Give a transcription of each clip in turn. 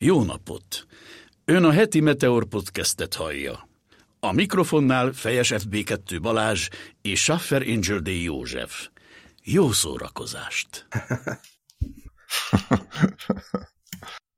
Jó napot! Ön a heti Meteor podcastet hallja. A mikrofonnál Fejes FB2 Balázs és Schaffer Angel D. József. Jó szórakozást!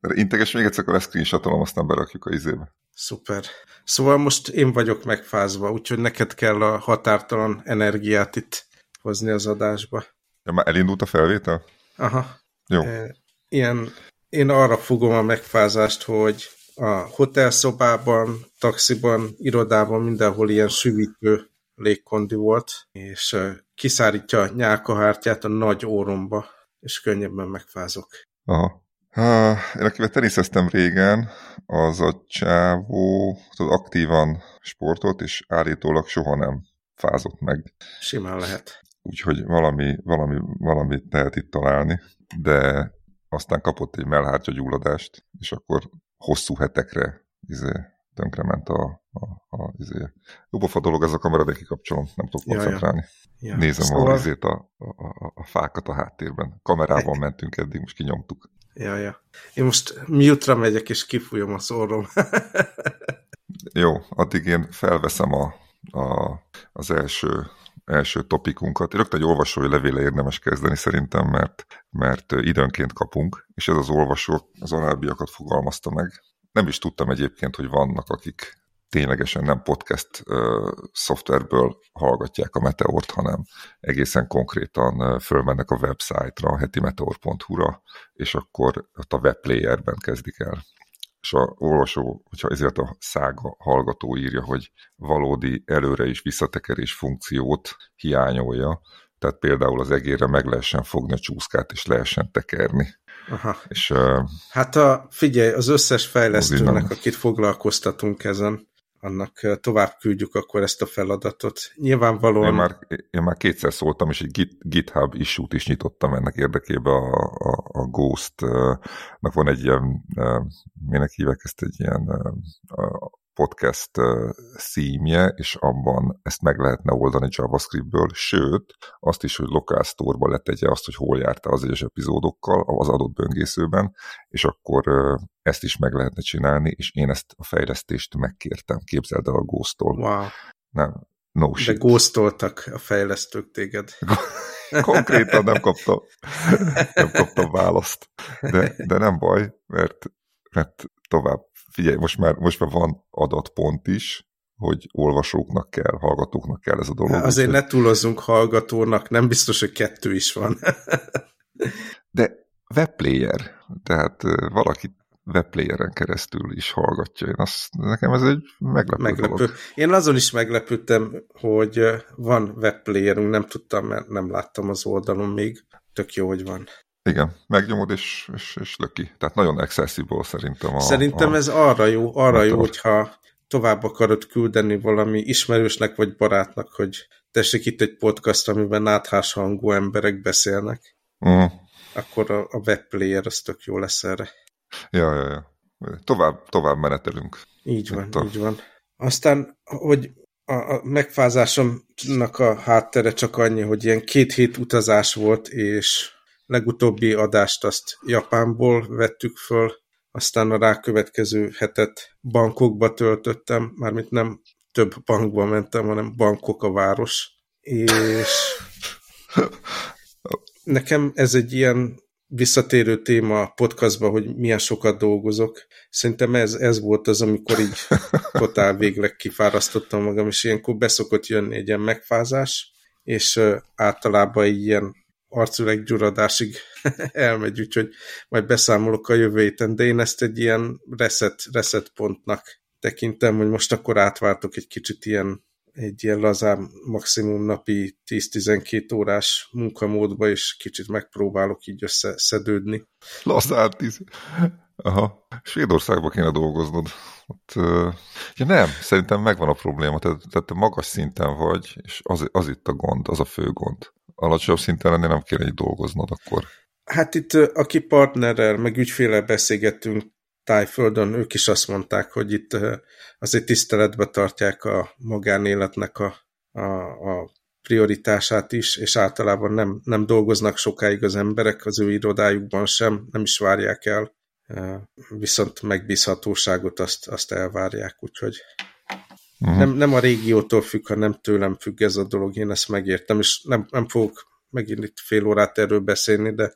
Integes még egyszer, akkor screenshotolom, aztán berakjuk a izébe. Szuper. Szóval most én vagyok megfázva, úgyhogy neked kell a határtalan energiát itt hozni az adásba. Ja, már elindult a felvétel? Aha. Jó. E, ilyen, én arra fogom a megfázást, hogy a hotelszobában, taxiban, irodában mindenhol ilyen süvítő légkondi volt, és kiszárítja a nyálkahártyát a nagy óromba, és könnyebben megfázok. Aha. Ha, én akivel teniszeztem régen, az a csávó az aktívan sportolt, és állítólag soha nem fázott meg. Simán lehet. Úgyhogy valami, valami, valamit lehet itt találni, de aztán kapott egy melhártya gyulladást, és akkor hosszú hetekre izé, tönkrement a, a, a izé. Jobb dolog ez a kamera, de kikapcsolom, nem tudok koncentrálni. Ja, ja. Nézem szóval... a, izét a, a, a, a fákat a háttérben. Kamerával mentünk eddig, most kinyomtuk. Ja, ja. Én most mute megyek, és kifújom a szórom. Jó, addig én felveszem a, a, az első, első topikunkat. Rögtön egy olvasói levéle érdemes kezdeni szerintem, mert, mert időnként kapunk, és ez az olvasó az alábbiakat fogalmazta meg. Nem is tudtam egyébként, hogy vannak, akik ténylegesen nem podcast uh, szoftverből hallgatják a Meteort, hanem egészen konkrétan fölmennek a websájtra, hetimeteor.hu-ra, és akkor ott a webplayerben kezdik el. És a olvasó, hogyha ezért a szága hallgató írja, hogy valódi előre is visszatekerés funkciót hiányolja, tehát például az egérre meg lehessen fogni a csúszkát, és lehessen tekerni. Aha. És, uh, hát a, figyelj, az összes fejlesztőnek, akit foglalkoztatunk ezen, annak tovább küldjük akkor ezt a feladatot. Nyilvánvalóan... Én már, én már kétszer szóltam, és egy Git, GitHub issue is nyitottam ennek érdekében a, a, a Ghost-nak van egy ilyen, minek hívek ezt egy ilyen podcast szímje, és abban ezt meg lehetne oldani JavaScriptből, sőt, azt is, hogy lokál store-ba letegye azt, hogy hol járta az egyes epizódokkal az adott böngészőben, és akkor ezt is meg lehetne csinálni, és én ezt a fejlesztést megkértem. Képzeld el a Ghost-tól. Wow. Nem, no shit. De ghostoltak a fejlesztők téged. Konkrétan nem kaptam, nem kaptam választ. De, de nem baj, mert, mert tovább figyelj, most már, most már van adatpont is, hogy olvasóknak kell, hallgatóknak kell ez a dolog. Azért ne túlozzunk hallgatónak, nem biztos, hogy kettő is van. De webplayer, tehát valaki webplayeren keresztül is hallgatja. Én azt, nekem ez egy meglepő, meglepő. Dolog. Én azon is meglepődtem, hogy van webplayerünk, nem tudtam, mert nem láttam az oldalon még. Tök jó, hogy van. Igen, megnyomod és, és, és löki. Tehát nagyon accessible szerintem. A, szerintem a, ez arra jó, arra jó, hogyha tovább akarod küldeni valami ismerősnek vagy barátnak, hogy tessék itt egy podcast, amiben náthás hangú emberek beszélnek. Uh. Akkor a, a webplayer az tök jó lesz erre. Ja, ja, ja. Tovább, tovább menetelünk. Így van, a... így van. Aztán, hogy a, a megfázásomnak a háttere csak annyi, hogy ilyen két hét utazás volt, és legutóbbi adást azt Japánból vettük föl, aztán a rákövetkező hetet bankokba töltöttem, mármint nem több bankba mentem, hanem bankok a város, és nekem ez egy ilyen visszatérő téma a podcastban, hogy milyen sokat dolgozok. Szerintem ez, ez volt az, amikor így totál végleg kifárasztottam magam, és ilyenkor beszokott jönni egy ilyen megfázás, és általában ilyen arcüreggyuradásig elmegy, úgyhogy majd beszámolok a jövő héten, de én ezt egy ilyen reset, reset pontnak tekintem, hogy most akkor átváltok egy kicsit ilyen egy ilyen lazár maximum napi 10-12 órás munkamódba, és kicsit megpróbálok így összeszedődni. Lazár 10. Aha. Svédországba kéne dolgoznod. Ott, ja nem, szerintem megvan a probléma, tehát te magas szinten vagy, és az, az itt a gond, az a fő gond alacsonyabb szinten lenni nem kéne egy dolgoznod akkor. Hát itt aki partnerrel, meg ügyféle beszélgettünk Tájföldön, ők is azt mondták, hogy itt azért tiszteletbe tartják a magánéletnek a, a, a prioritását is, és általában nem, nem dolgoznak sokáig az emberek az ő irodájukban sem, nem is várják el viszont megbízhatóságot azt, azt elvárják, úgyhogy uh-huh. nem, nem a régiótól függ, hanem tőlem függ ez a dolog, én ezt megértem, és nem, nem fogok megint itt fél órát erről beszélni, de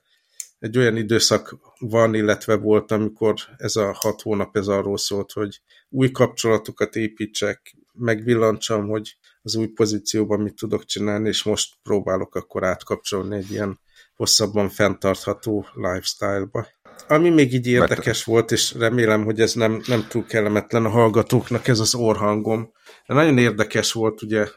egy olyan időszak van, illetve volt, amikor ez a hat hónap ez arról szólt, hogy új kapcsolatokat építsek, megvillancsam, hogy az új pozícióban mit tudok csinálni, és most próbálok akkor átkapcsolni egy ilyen hosszabban fenntartható lifestyle-ba. Ami még így érdekes volt, és remélem, hogy ez nem, nem túl kellemetlen a hallgatóknak, ez az orhangom. De nagyon érdekes volt ugye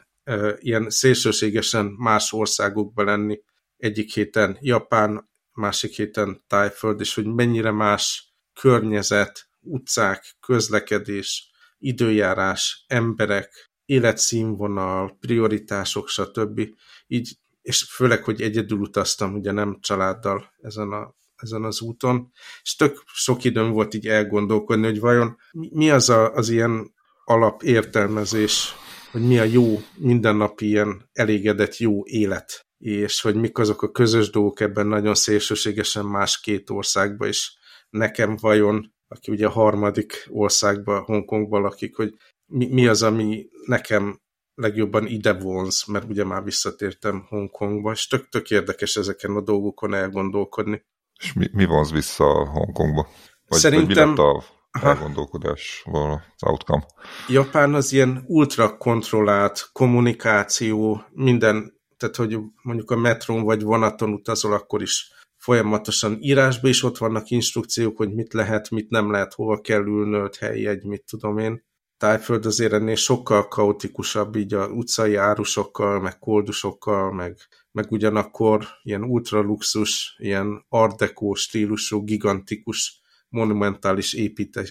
ilyen szélsőségesen más országokban lenni. Egyik héten Japán, másik héten Tájföld, és hogy mennyire más környezet, utcák, közlekedés, időjárás, emberek, életszínvonal, prioritások, stb. Így, és főleg, hogy egyedül utaztam, ugye nem családdal ezen, a, ezen az úton, és tök sok időm volt így elgondolkodni, hogy vajon mi az a, az ilyen alapértelmezés, hogy mi a jó, mindennapi ilyen elégedett jó élet, és hogy mik azok a közös dolgok ebben nagyon szélsőségesen más két országban, és nekem vajon, aki ugye a harmadik országban, Hongkongban lakik, hogy mi, mi az, ami nekem legjobban ide vonz, mert ugye már visszatértem Hongkongba, és tök, tök érdekes ezeken a dolgokon elgondolkodni. És mi, mi vonz vissza Hongkongba? Vagy, Szerintem... Vagy mi lett a elgondolkodás, az outcome? Japán az ilyen ultra kontrollált kommunikáció, minden, tehát hogy mondjuk a metrón vagy vonaton utazol, akkor is folyamatosan írásban is ott vannak instrukciók, hogy mit lehet, mit nem lehet, hova kell ülnöd, egy mit tudom én tájföld azért ennél sokkal kaotikusabb, így a utcai árusokkal, meg koldusokkal, meg, meg ugyanakkor ilyen ultraluxus, ilyen art deco stílusú, gigantikus, monumentális építe,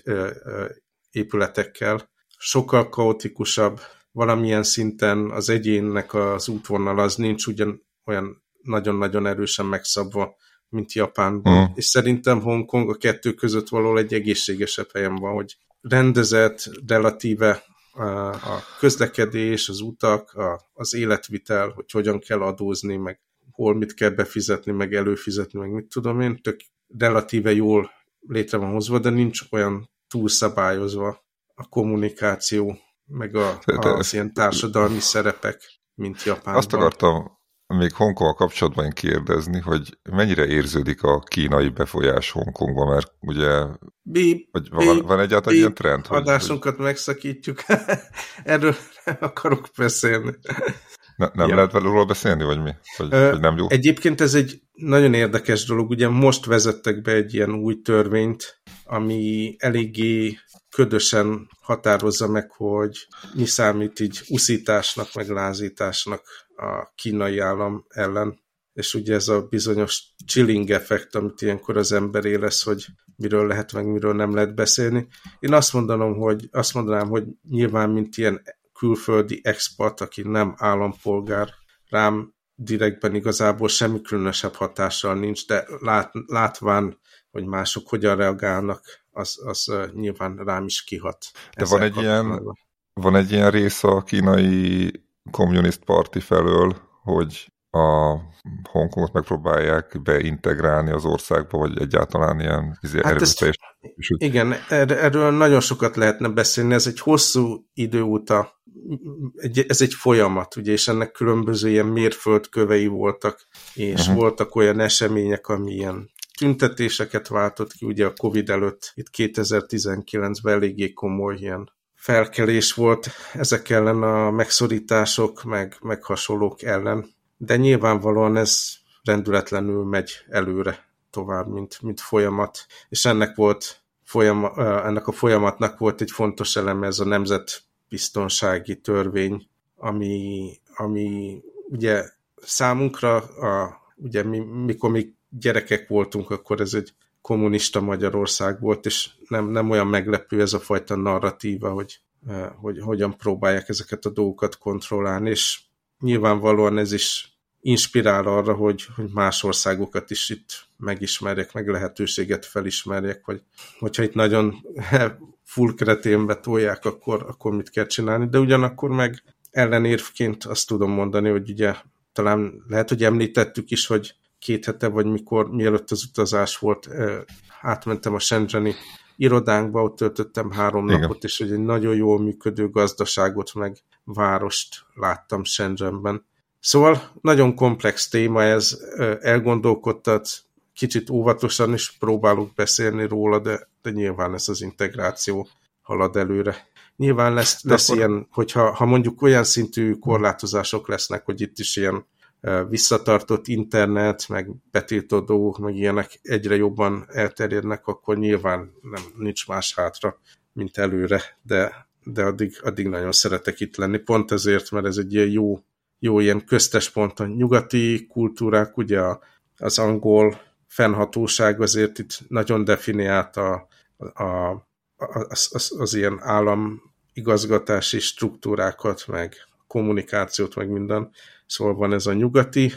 épületekkel. Sokkal kaotikusabb, valamilyen szinten az egyénnek az útvonal az nincs ugyan olyan nagyon-nagyon erősen megszabva, mint Japánban. Mm. És szerintem Hongkong a kettő között való egy egészségesebb helyen van, hogy rendezett, relatíve a közlekedés, az utak, a, az életvitel, hogy hogyan kell adózni, meg hol mit kell befizetni, meg előfizetni, meg mit tudom én, tök relatíve jól létre van hozva, de nincs olyan túlszabályozva a kommunikáció, meg a, az ilyen társadalmi szerepek, mint Japánban. Azt akartam még Hongkong kapcsolatban kérdezni, hogy mennyire érződik a kínai befolyás Hongkongban, mert ugye bíp, vagy van, bíp, van egyáltalán bíp, ilyen trend? Hogy, adásunkat hogy... megszakítjuk. Erről nem akarok beszélni. Ne, nem ja. lehet róla beszélni, vagy mi? Vagy, Ö, vagy nem jó? Egyébként ez egy nagyon érdekes dolog. Ugye most vezettek be egy ilyen új törvényt, ami eléggé ködösen határozza meg, hogy mi számít így uszításnak, meg lázításnak a kínai állam ellen, és ugye ez a bizonyos chilling effekt, amit ilyenkor az ember élesz, hogy miről lehet, meg miről nem lehet beszélni. Én azt mondanom, hogy azt mondanám, hogy nyilván, mint ilyen külföldi expat, aki nem állampolgár, rám direktben igazából semmi különösebb hatással nincs, de lát, látván, hogy mások hogyan reagálnak, az, az nyilván rám is kihat. De van egy, ilyen, van egy ilyen rész a kínai kommunist parti felől, hogy a Hongkongot megpróbálják beintegrálni az országba, vagy egyáltalán ilyen izé, hát erőteljes. Igen, er, erről nagyon sokat lehetne beszélni, ez egy hosszú idő óta, egy, ez egy folyamat, ugye, és ennek különböző ilyen mérföldkövei voltak, és uh-huh. voltak olyan események, ami ilyen tüntetéseket váltott ki, ugye a Covid előtt, itt 2019-ben eléggé komoly ilyen felkelés volt ezek ellen a megszorítások, meg, meg hasonlók ellen, de nyilvánvalóan ez rendületlenül megy előre tovább, mint, mint folyamat, és ennek volt folyama, ennek a folyamatnak volt egy fontos eleme ez a nemzetbiztonsági törvény, ami, ami ugye számunkra, a, ugye mi, mikor mi gyerekek voltunk, akkor ez egy kommunista Magyarország volt, és nem, nem olyan meglepő ez a fajta narratíva, hogy, eh, hogy hogyan próbálják ezeket a dolgokat kontrollálni, és nyilvánvalóan ez is inspirál arra, hogy, hogy más országokat is itt megismerjek, meg lehetőséget felismerjek, hogy hogyha itt nagyon full kreténbe tolják, akkor, akkor mit kell csinálni, de ugyanakkor meg ellenérvként azt tudom mondani, hogy ugye talán lehet, hogy említettük is, hogy két hete, vagy mikor, mielőtt az utazás volt, átmentem a Shenzheni irodánkba, ott töltöttem három Igen. napot, és egy nagyon jól működő gazdaságot, meg várost láttam Shenzhenben. Szóval nagyon komplex téma ez, elgondolkodtat, kicsit óvatosan is próbálok beszélni róla, de, de nyilván ez az integráció halad előre. Nyilván lesz, lesz akkor... ilyen, hogyha ha mondjuk olyan szintű korlátozások lesznek, hogy itt is ilyen visszatartott internet, meg betiltó meg ilyenek egyre jobban elterjednek, akkor nyilván nem, nincs más hátra, mint előre, de, de addig, addig nagyon szeretek itt lenni. Pont ezért, mert ez egy ilyen jó, jó ilyen köztes pont a nyugati kultúrák, ugye az angol fennhatóság azért itt nagyon definiált a, a, a, az, az, az ilyen állam igazgatási struktúrákat, meg kommunikációt, meg minden. Szóval van ez a nyugati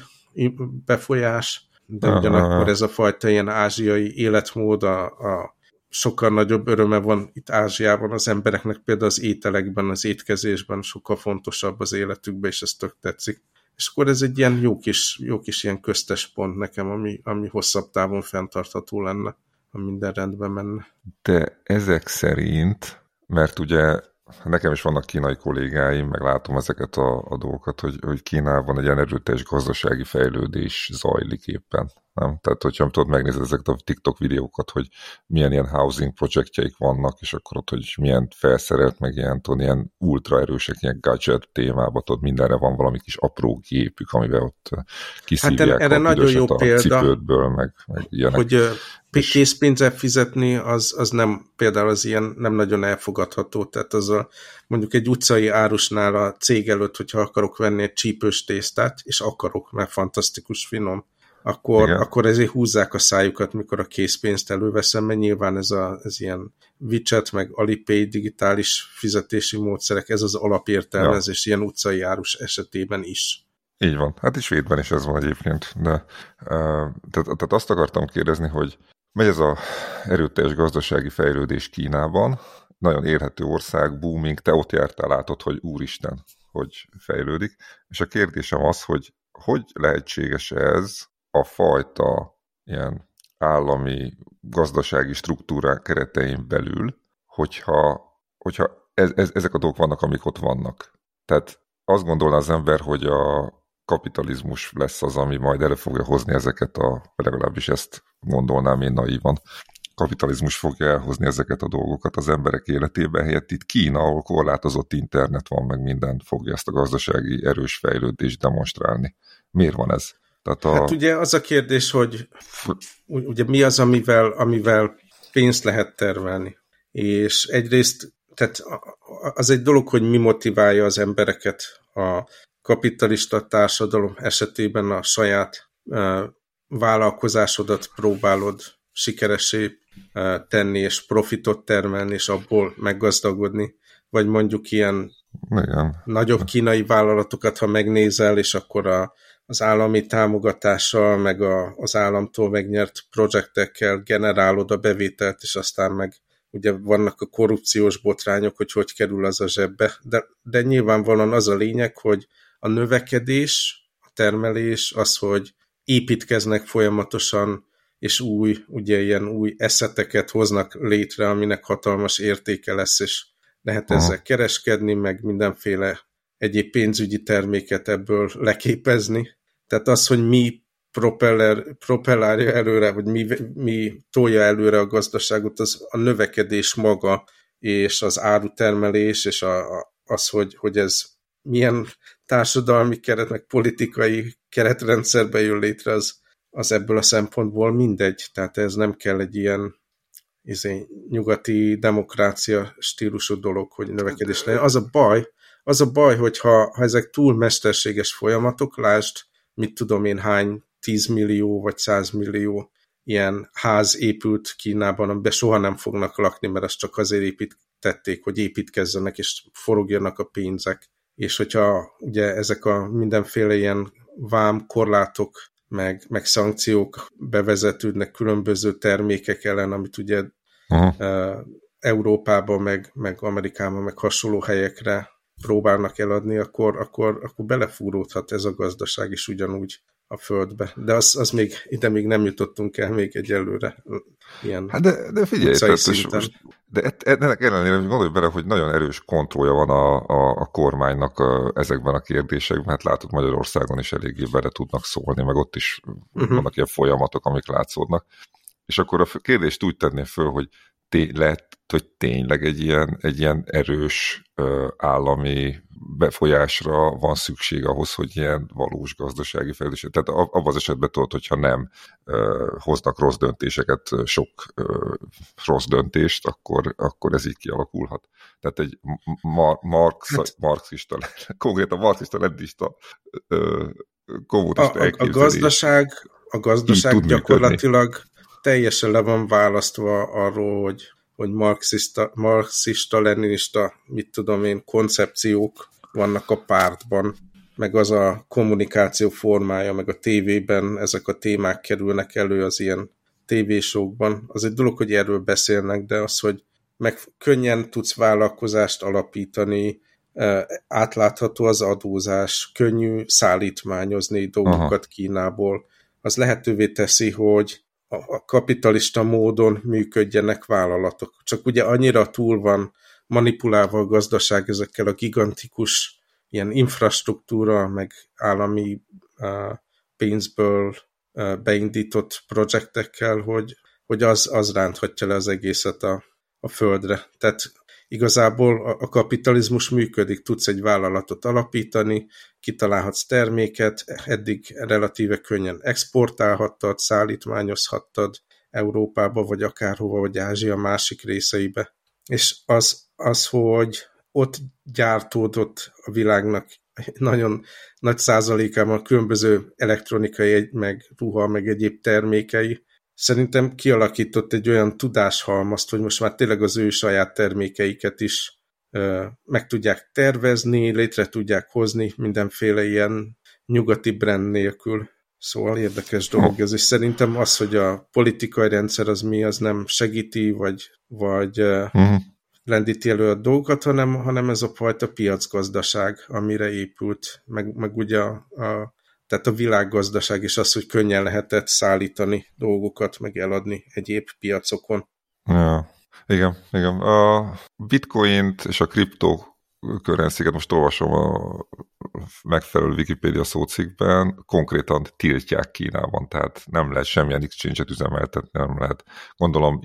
befolyás, de Aha. ugyanakkor ez a fajta ilyen ázsiai életmód, a, a sokkal nagyobb öröme van itt Ázsiában az embereknek, például az ételekben, az étkezésben sokkal fontosabb az életükben, és ez tök tetszik. És akkor ez egy ilyen jó kis, jó kis ilyen köztes pont nekem, ami, ami hosszabb távon fenntartható lenne, ha minden rendben menne. De ezek szerint, mert ugye nekem is vannak kínai kollégáim, meg látom ezeket a, a dolgokat, hogy, hogy Kínában egy ilyen erőteljes gazdasági fejlődés zajlik éppen. Nem? Tehát, hogyha tudod megnézni ezeket a TikTok videókat, hogy milyen ilyen housing projektjeik vannak, és akkor ott, hogy milyen felszerelt, meg ilyen, tudod, ilyen ultra erősek, ilyen gadget témában, tudod, mindenre van valami kis apró gépük, amivel ott kiszívják hát erre a nagyon jó a példa, cipődből, meg, meg ilyenek. Hogy készpénzzel fizetni, az, az nem, például az ilyen nem nagyon elfogadható, tehát az a, mondjuk egy utcai árusnál a cég előtt, hogyha akarok venni egy csípős tésztát, és akarok, mert fantasztikus finom, akkor, akkor ezért húzzák a szájukat, mikor a készpénzt előveszem, mert nyilván ez, a, ez ilyen WeChat, meg Alipay digitális fizetési módszerek, ez az alapértelmezés ja. ilyen utcai árus esetében is. Így van. Hát is Svédben is ez van egyébként. De, uh, tehát, tehát azt akartam kérdezni, hogy megy ez a erőteljes gazdasági fejlődés Kínában, nagyon érhető ország, booming, te ott jártál, látod, hogy úristen, hogy fejlődik. És a kérdésem az, hogy hogy lehetséges ez, a fajta ilyen állami gazdasági struktúrák keretein belül, hogyha, hogyha ez, ez, ezek a dolgok vannak, amik ott vannak. Tehát azt gondolná az ember, hogy a kapitalizmus lesz az, ami majd elő fogja hozni ezeket a, legalábbis ezt gondolnám én naívan, kapitalizmus fogja elhozni ezeket a dolgokat az emberek életébe, helyett itt Kína, ahol korlátozott internet van, meg minden fogja ezt a gazdasági erős fejlődést demonstrálni. Miért van ez? Tehát a... Hát ugye az a kérdés, hogy ugye mi az, amivel, amivel pénzt lehet termelni. És egyrészt, tehát az egy dolog, hogy mi motiválja az embereket a kapitalista társadalom esetében a saját vállalkozásodat próbálod sikeresé tenni, és profitot termelni, és abból meggazdagodni, vagy mondjuk ilyen Igen. nagyobb kínai vállalatokat, ha megnézel, és akkor a az állami támogatással, meg a, az államtól megnyert projektekkel generálod a bevételt, és aztán meg ugye vannak a korrupciós botrányok, hogy hogy kerül az a zsebbe, de, de nyilvánvalóan az a lényeg, hogy a növekedés, a termelés, az, hogy építkeznek folyamatosan, és új, ugye ilyen új eszeteket hoznak létre, aminek hatalmas értéke lesz, és lehet Aha. ezzel kereskedni, meg mindenféle egyéb pénzügyi terméket ebből leképezni, tehát az, hogy mi propeller, propellárja előre, vagy mi, mi tolja előre a gazdaságot, az a növekedés maga, és az árutermelés, és a, az, hogy, hogy ez milyen társadalmi keret, meg politikai keretrendszerbe jön létre, az, az ebből a szempontból mindegy. Tehát ez nem kell egy ilyen izé, nyugati demokrácia stílusú dolog, hogy növekedés legyen. Az a baj, az a baj, hogyha ha ezek túl mesterséges folyamatok, lásd mit tudom én hány 10 millió vagy 100 millió ilyen ház épült Kínában, amiben soha nem fognak lakni, mert azt csak azért építették, hogy építkezzenek, és forogjanak a pénzek. És hogyha ugye ezek a mindenféle ilyen vám korlátok, meg, meg szankciók bevezetődnek különböző termékek ellen, amit ugye uh, Európában, meg, meg Amerikában, meg hasonló helyekre próbálnak eladni, akkor, akkor, akkor belefúródhat ez a gazdaság is ugyanúgy a földbe. De az, az még, ide még nem jutottunk el még egyelőre. Ilyen hát de, de figyelj, tehát, most, de ennek ellenére gondolj bele, hogy nagyon erős kontrollja van a, a, a kormánynak a, ezekben a kérdésekben, hát látod Magyarországon is eléggé bele tudnak szólni, meg ott is uh-huh. vannak ilyen folyamatok, amik látszódnak. És akkor a kérdést úgy tenném föl, hogy té- lehet, hogy tényleg egy ilyen, egy ilyen erős ö, állami befolyásra van szükség ahhoz, hogy ilyen valós gazdasági fejlődés. Tehát abban az esetben tudod, hogyha nem ö, hoznak rossz döntéseket, sok ö, rossz döntést, akkor, akkor ez így kialakulhat. Tehát egy mar- marx, hát, marxista, konkrétan marxista, lendista, kommunista a, a, a gazdaság, a gazdaság gyakorlatilag működni teljesen le van választva arról, hogy, hogy marxista, marxista, leninista, mit tudom én, koncepciók vannak a pártban, meg az a kommunikáció formája, meg a tévében ezek a témák kerülnek elő az ilyen tévésókban. Az egy dolog, hogy erről beszélnek, de az, hogy meg könnyen tudsz vállalkozást alapítani, átlátható az adózás, könnyű szállítmányozni dolgokat Aha. Kínából, az lehetővé teszi, hogy a kapitalista módon működjenek vállalatok. Csak ugye annyira túl van manipulálva a gazdaság ezekkel a gigantikus ilyen infrastruktúra, meg állami uh, pénzből uh, beindított projektekkel, hogy, hogy az, az ránthatja le az egészet a, a földre. Tehát igazából a, a kapitalizmus működik, tudsz egy vállalatot alapítani, kitalálhatsz terméket, eddig relatíve könnyen exportálhattad, szállítmányozhattad Európába, vagy akárhova, vagy Ázsia másik részeibe. És az, az hogy ott gyártódott a világnak nagyon nagy százalékában különböző elektronikai, meg ruha, meg egyéb termékei, szerintem kialakított egy olyan tudáshalmazt, hogy most már tényleg az ő saját termékeiket is ö, meg tudják tervezni, létre tudják hozni mindenféle ilyen nyugati brand nélkül. Szóval érdekes dolog ez, és szerintem az, hogy a politikai rendszer az mi, az nem segíti, vagy, vagy uh-huh. lendíti elő a dolgokat, hanem, hanem ez a fajta piacgazdaság, amire épült, meg, meg ugye a, a tehát a világgazdaság is az, hogy könnyen lehetett szállítani dolgokat, meg eladni egyéb piacokon. Ja, igen, igen. A bitcoint és a kriptó currency most olvasom a megfelelő Wikipedia szócikkben, konkrétan tiltják Kínában, tehát nem lehet semmilyen exchange-et üzemeltetni, nem lehet, gondolom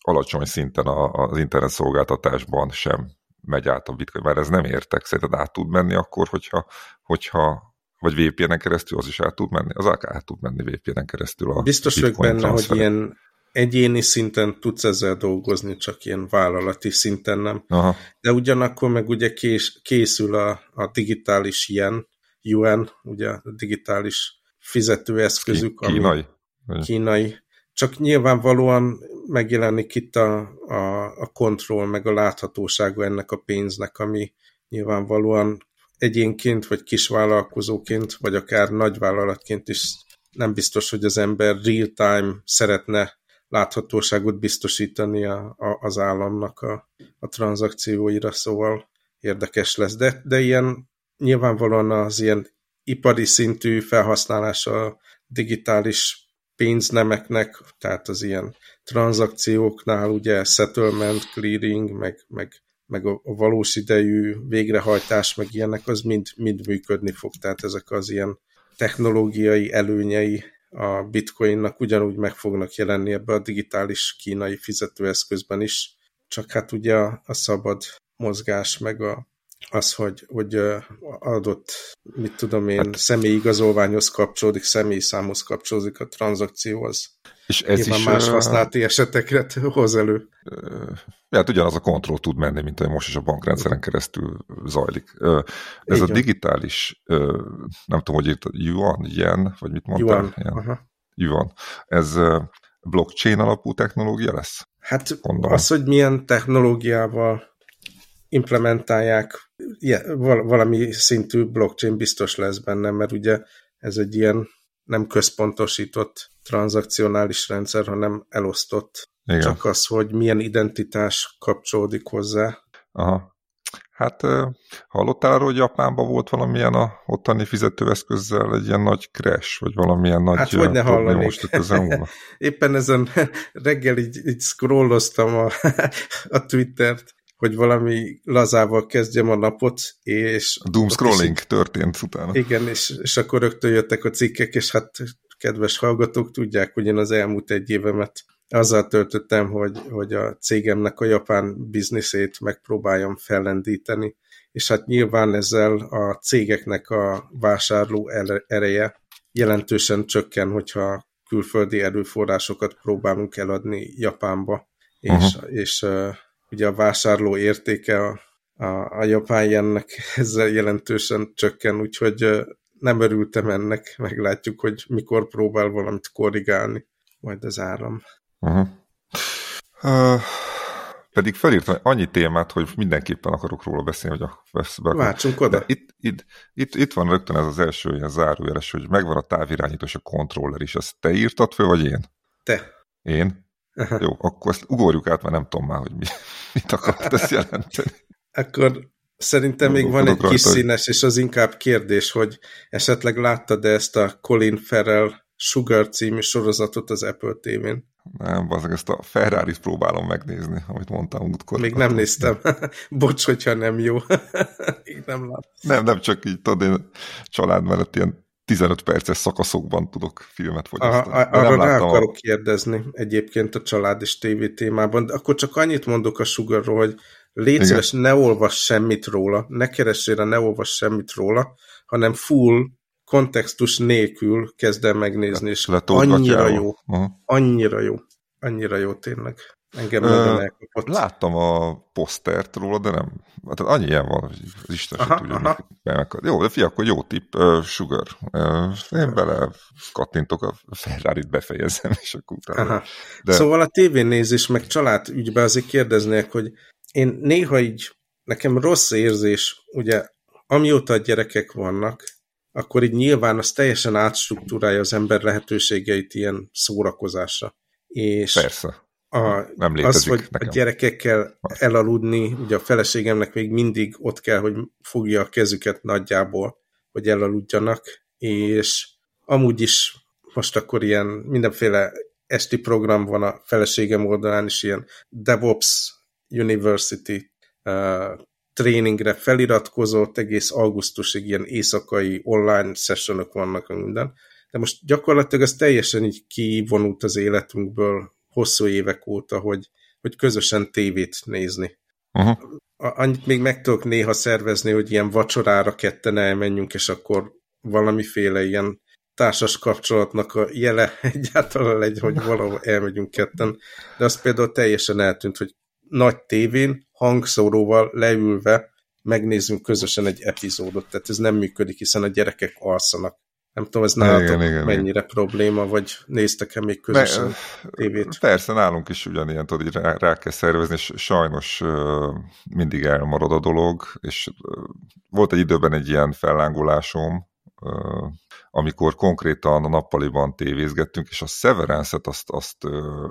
alacsony szinten az internet szolgáltatásban sem megy át a bitcoin, mert ez nem értek, szerinted át tud menni akkor, hogyha, hogyha vagy VPN-en keresztül az is át tud menni? Az akár át tud menni VPN-en keresztül a Biztos vagyok benne, transfer. hogy ilyen egyéni szinten tudsz ezzel dolgozni, csak ilyen vállalati szinten nem. Aha. De ugyanakkor meg ugye kés, készül a, a digitális ilyen, UN, ugye a digitális fizetőeszközük. Kínai? Ami kínai. Csak nyilvánvalóan megjelenik itt a, a, a kontroll, meg a láthatósága ennek a pénznek, ami nyilvánvalóan egyénként, vagy kisvállalkozóként, vagy akár nagyvállalatként is nem biztos, hogy az ember real-time szeretne láthatóságot biztosítani a, a, az államnak a, a tranzakcióira, szóval érdekes lesz. De, de ilyen nyilvánvalóan az ilyen ipari szintű felhasználása a digitális pénznemeknek, tehát az ilyen tranzakcióknál ugye settlement, clearing, meg, meg meg a, a valós idejű végrehajtás, meg ilyenek, az mind, mind működni fog. Tehát ezek az ilyen technológiai előnyei a bitcoinnak ugyanúgy meg fognak jelenni ebbe a digitális kínai fizetőeszközben is, csak hát ugye a, a szabad mozgás, meg a, az, hogy, hogy adott, mit tudom én, hát, személyi igazolványhoz kapcsolódik, személyi számhoz kapcsolódik a tranzakció, az és ez Nyilván is, más használati esetekre hoz elő. Hát ugyanaz a kontroll tud menni, mint hogy most is a bankrendszeren keresztül zajlik. Ez Igen. a digitális, nem tudom, hogy írt, yuan, yen, vagy mit mondtál? Yuan, Aha. yuan. Ez blockchain alapú technológia lesz? Hát Gondolom. az, hogy milyen technológiával implementálják, valami szintű blockchain biztos lesz benne, mert ugye ez egy ilyen nem központosított tranzakcionális rendszer, hanem elosztott. Igen. Csak az, hogy milyen identitás kapcsolódik hozzá. Aha. Hát hallottál arról, hogy Japánban volt valamilyen a ottani fizetőeszközzel egy ilyen nagy crash, vagy valamilyen nagy hát, hogy ne hallanék. most a Éppen ezen reggel így, így scrolloztam a, a Twittert, hogy valami lazával kezdjem a napot, és... A doom scrolling is, történt utána. Igen, és, és akkor rögtön jöttek a cikkek, és hát kedves hallgatók tudják, hogy én az elmúlt egy évemet azzal töltöttem, hogy, hogy a cégemnek a japán bizniszét megpróbáljam fellendíteni, és hát nyilván ezzel a cégeknek a vásárló ereje jelentősen csökken, hogyha külföldi erőforrásokat próbálunk eladni Japánba, és, uh-huh. és ugye a vásárló értéke a, a, a japán jennek ezzel jelentősen csökken, úgyhogy nem örültem ennek, meglátjuk, hogy mikor próbál valamit korrigálni majd az állam. Uh-huh. Uh, pedig felírtam annyi témát, hogy mindenképpen akarok róla beszélni, hogy a Veszbe. Váltsunk oda. De itt, itt, itt, itt van rögtön ez az első ilyen zárójeles, hogy megvan a távirányítós, a kontroller is. Ezt te írtad föl, vagy én? Te. Én? Aha. Jó, akkor ezt ugorjuk át, mert nem tudom már, hogy mi, mit akart ez jelenteni. Akkor szerintem még van egy kis színes, és az inkább kérdés, hogy esetleg láttad-e ezt a Colin Farrell Sugar című sorozatot az Apple TV-n? Nem, bazdmeg ezt a ferrari próbálom megnézni, amit mondtam múltkor. Még nem néztem. Bocs, hogyha nem jó. Még nem lát. Nem, nem csak így, tudod, én család mellett ilyen 15 perces szakaszokban tudok filmet fogyasztani. Arra rá akarok a... kérdezni egyébként a család és tévé témában, de akkor csak annyit mondok a Sugarról, hogy légy szíves, ne olvass semmit róla, ne keressél ne olvass semmit róla, hanem full kontextus nélkül kezd el megnézni, és annyira jó, annyira jó, annyira jó tényleg. Engem nagyon elkapott. Láttam a posztert róla, de nem. Hát annyi ilyen van, hogy az Isten aha, sem tudja. Meg, jó, de fia, akkor jó tipp, uh, Sugar. Uh, én bele kattintok a Ferrari-t befejezem, és akkor utána. De... Szóval a tévénézés meg család ügybe azért kérdeznék, hogy én néha így, nekem rossz érzés, ugye amióta a gyerekek vannak, akkor így nyilván az teljesen átstruktúrálja az ember lehetőségeit ilyen szórakozásra. És Persze. A, nem létezik az, hogy nekem. a gyerekekkel elaludni, ugye a feleségemnek még mindig ott kell, hogy fogja a kezüket nagyjából, hogy elaludjanak, és amúgy is most akkor ilyen mindenféle esti program van a feleségem oldalán is, ilyen DevOps University uh, tréningre feliratkozott, egész augusztusig ilyen éjszakai online sessionok vannak minden. De most gyakorlatilag ez teljesen így kivonult az életünkből hosszú évek óta, hogy, hogy közösen tévét nézni. Uh-huh. Annyit még meg tudok néha szervezni, hogy ilyen vacsorára ketten elmenjünk, és akkor valamiféle ilyen társas kapcsolatnak a jele egyáltalán legy, hogy valahol elmegyünk ketten. De az például teljesen eltűnt, hogy nagy tévén, hangszóróval leülve megnézzünk közösen egy epizódot, tehát ez nem működik, hiszen a gyerekek alszanak. Nem tudom, ez nálatok igen, igen, mennyire igen. probléma, vagy néztek-e még közösen tévét? Persze, nálunk is ugyanilyen, tudod, így rá, rá kell szervezni, és sajnos uh, mindig elmarad a dolog, és uh, volt egy időben egy ilyen fellángolásom, uh, amikor konkrétan a nappaliban tévézgettünk, és a Severance-et azt, azt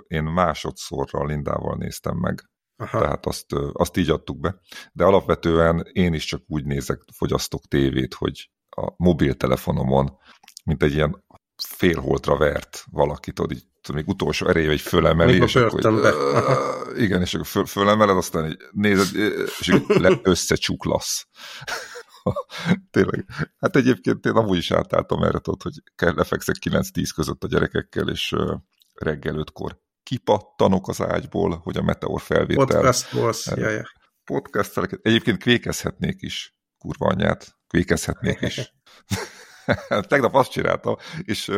én másodszorra Lindával néztem meg. Aha. Tehát azt, azt így adtuk be. De alapvetően én is csak úgy nézek, fogyasztok tévét, hogy a mobiltelefonomon, mint egy ilyen félholtra vert valakit, ott így még utolsó eréje egy fölemeli, és akkor, be. Uh, igen, és akkor föl, fölemeled, aztán így nézed, és le, összecsuklasz. Tényleg. Hát egyébként én amúgy is átálltam erre, tudod, hogy lefekszek 9-10 között a gyerekekkel, és reggel 5-kor kipattanok az ágyból, hogy a meteor felvétel... Podcast was, ja, ja. Podcast Egyébként kvékezhetnék is, kurva anyát, kvékezhetnék is. Tegnap azt csináltam, és